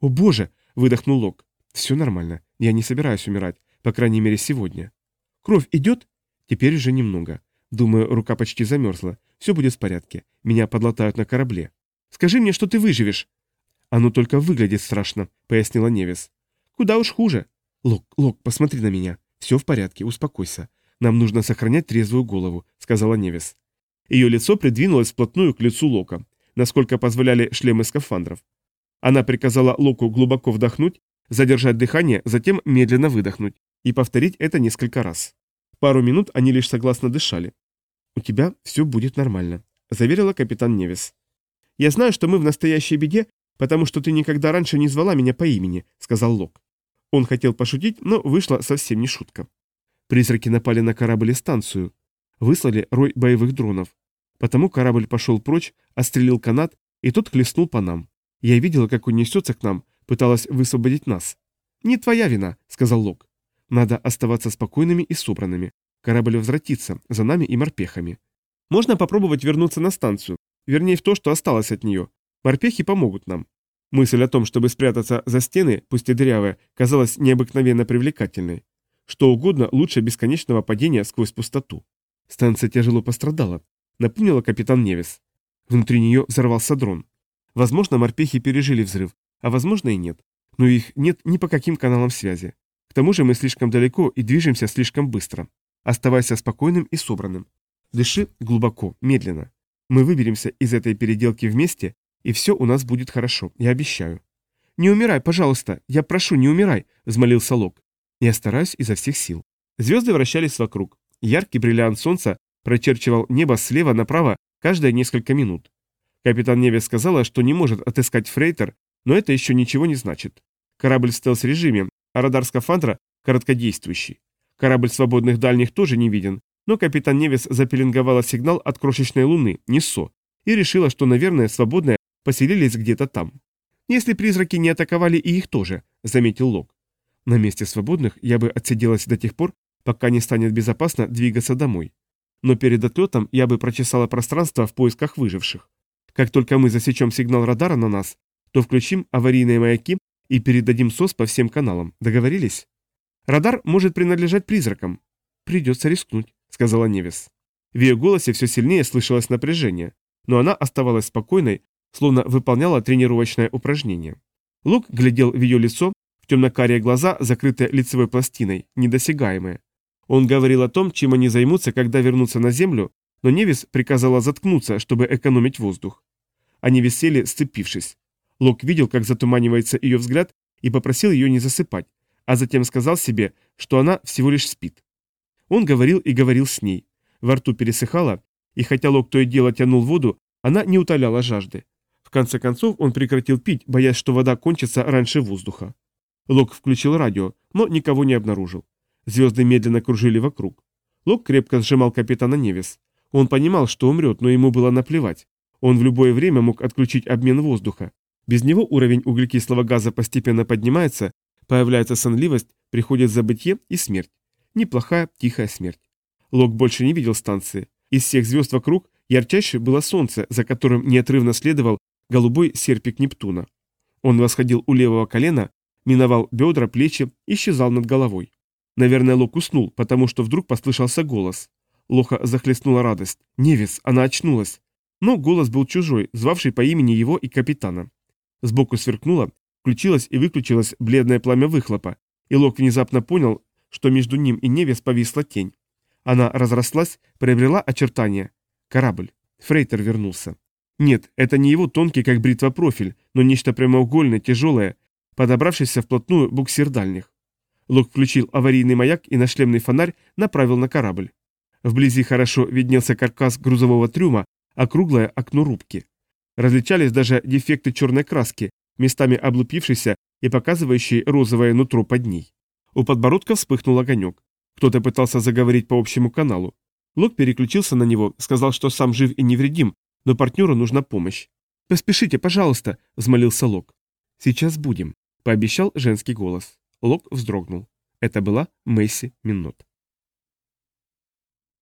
«О боже!» – выдохнул Лок. «Все нормально. Я не собираюсь умирать, по крайней мере сегодня». «Кровь идет?» «Теперь уже немного. Думаю, рука почти замерзла. Все будет в порядке. Меня подлатают на корабле. Скажи мне, что ты выживешь. Оно только выглядит страшно, пояснила Невис. Куда уж хуже. Лок, Лок, посмотри на меня. Все в порядке, успокойся. Нам нужно сохранять трезвую голову, сказала Невис. Ее лицо придвинулось вплотную к лицу Лока, насколько позволяли шлемы скафандров. Она приказала Локу глубоко вдохнуть, задержать дыхание, затем медленно выдохнуть и повторить это несколько раз. Пару минут они лишь согласно дышали. «У тебя все будет нормально», — заверила капитан Невис. «Я знаю, что мы в настоящей беде, потому что ты никогда раньше не звала меня по имени», — сказал Лок. Он хотел пошутить, но вышла совсем не шутка. Призраки напали на корабль и станцию. Выслали рой боевых дронов. Потому корабль пошел прочь, отстрелил канат, и тот хлестнул по нам. Я видела, как он несется к нам, пыталась высвободить нас. «Не твоя вина», — сказал Лок. Надо оставаться спокойными и собранными. Корабль возвратится, за нами и морпехами. Можно попробовать вернуться на станцию, вернее в то, что осталось от нее. Морпехи помогут нам. Мысль о том, чтобы спрятаться за стены, пусть и дырявые, казалась необыкновенно привлекательной. Что угодно лучше бесконечного падения сквозь пустоту. Станция тяжело пострадала, напомнила капитан Невис. Внутри нее взорвался дрон. Возможно, морпехи пережили взрыв, а возможно и нет. Но их нет ни по каким каналам связи. К тому же мы слишком далеко и движемся слишком быстро. Оставайся спокойным и собранным. Дыши глубоко, медленно. Мы выберемся из этой переделки вместе, и все у нас будет хорошо, я обещаю. «Не умирай, пожалуйста, я прошу, не умирай», — взмолился Лок. «Я стараюсь изо всех сил». Звезды вращались вокруг. Яркий бриллиант солнца прочерчивал небо слева направо каждые несколько минут. Капитан Невес сказала, что не может отыскать фрейтер, но это еще ничего не значит. Корабль в стелс-режиме, а радар скафандра короткодействующий. Корабль свободных дальних тоже не виден, но капитан Невис запеленговала сигнал от крошечной луны, Ниссо, и решила, что, наверное, свободные поселились где-то там. Если призраки не атаковали и их тоже, заметил Лок. На месте свободных я бы отсиделась до тех пор, пока не станет безопасно двигаться домой. Но перед отлетом я бы прочесала пространство в поисках выживших. Как только мы засечем сигнал радара на нас, то включим аварийные маяки и передадим СОС по всем каналам. Договорились? Радар может принадлежать призракам. Придется рискнуть, сказала Невис. В ее голосе все сильнее слышалось напряжение, но она оставалась спокойной, словно выполняла тренировочное упражнение. Лук глядел в ее лицо, в темно-карие глаза, закрытые лицевой пластиной, недосягаемые. Он говорил о том, чем они займутся, когда вернутся на Землю, но Невис приказала заткнуться, чтобы экономить воздух. Они висели, сцепившись. Лок видел, как затуманивается ее взгляд, и попросил ее не засыпать, а затем сказал себе, что она всего лишь спит. Он говорил и говорил с ней. Во рту пересыхало, и хотя Лок то и дело тянул воду, она не утоляла жажды. В конце концов он прекратил пить, боясь, что вода кончится раньше воздуха. Лок включил радио, но никого не обнаружил. Звезды медленно кружили вокруг. Лок крепко сжимал капитана Невис. Он понимал, что умрет, но ему было наплевать. Он в любое время мог отключить обмен воздуха. Без него уровень углекислого газа постепенно поднимается, появляется сонливость, приходит забытье и смерть. Неплохая, тихая смерть. Лок больше не видел станции. Из всех звезд вокруг ярчайше было солнце, за которым неотрывно следовал голубой серпик Нептуна. Он восходил у левого колена, миновал бедра, плечи, исчезал над головой. Наверное, Лок уснул, потому что вдруг послышался голос. Лоха захлестнула радость. Невис, она очнулась. Но голос был чужой, звавший по имени его и капитана. Сбоку сверкнуло, включилось и выключилось бледное пламя выхлопа, и Лок внезапно понял, что между ним и Невис повисла тень. Она разрослась, приобрела очертания. Корабль. Фрейтер вернулся. Нет, это не его тонкий, как бритва, профиль, но нечто прямоугольное, тяжелое, подобравшийся вплотную буксир дальних. Лок включил аварийный маяк и на шлемный фонарь направил на корабль. Вблизи хорошо виднелся каркас грузового трюма, округлое окно рубки. Различались даже дефекты черной краски, местами облупившейся и показывающей розовое нутро под ней. У подбородка вспыхнул огонек. Кто-то пытался заговорить по общему каналу. Лок переключился на него, сказал, что сам жив и невредим, но партнеру нужна помощь. «Поспешите, пожалуйста», — взмолился Лок. «Сейчас будем», — пообещал женский голос. Лок вздрогнул. Это была Мэйси Миннот.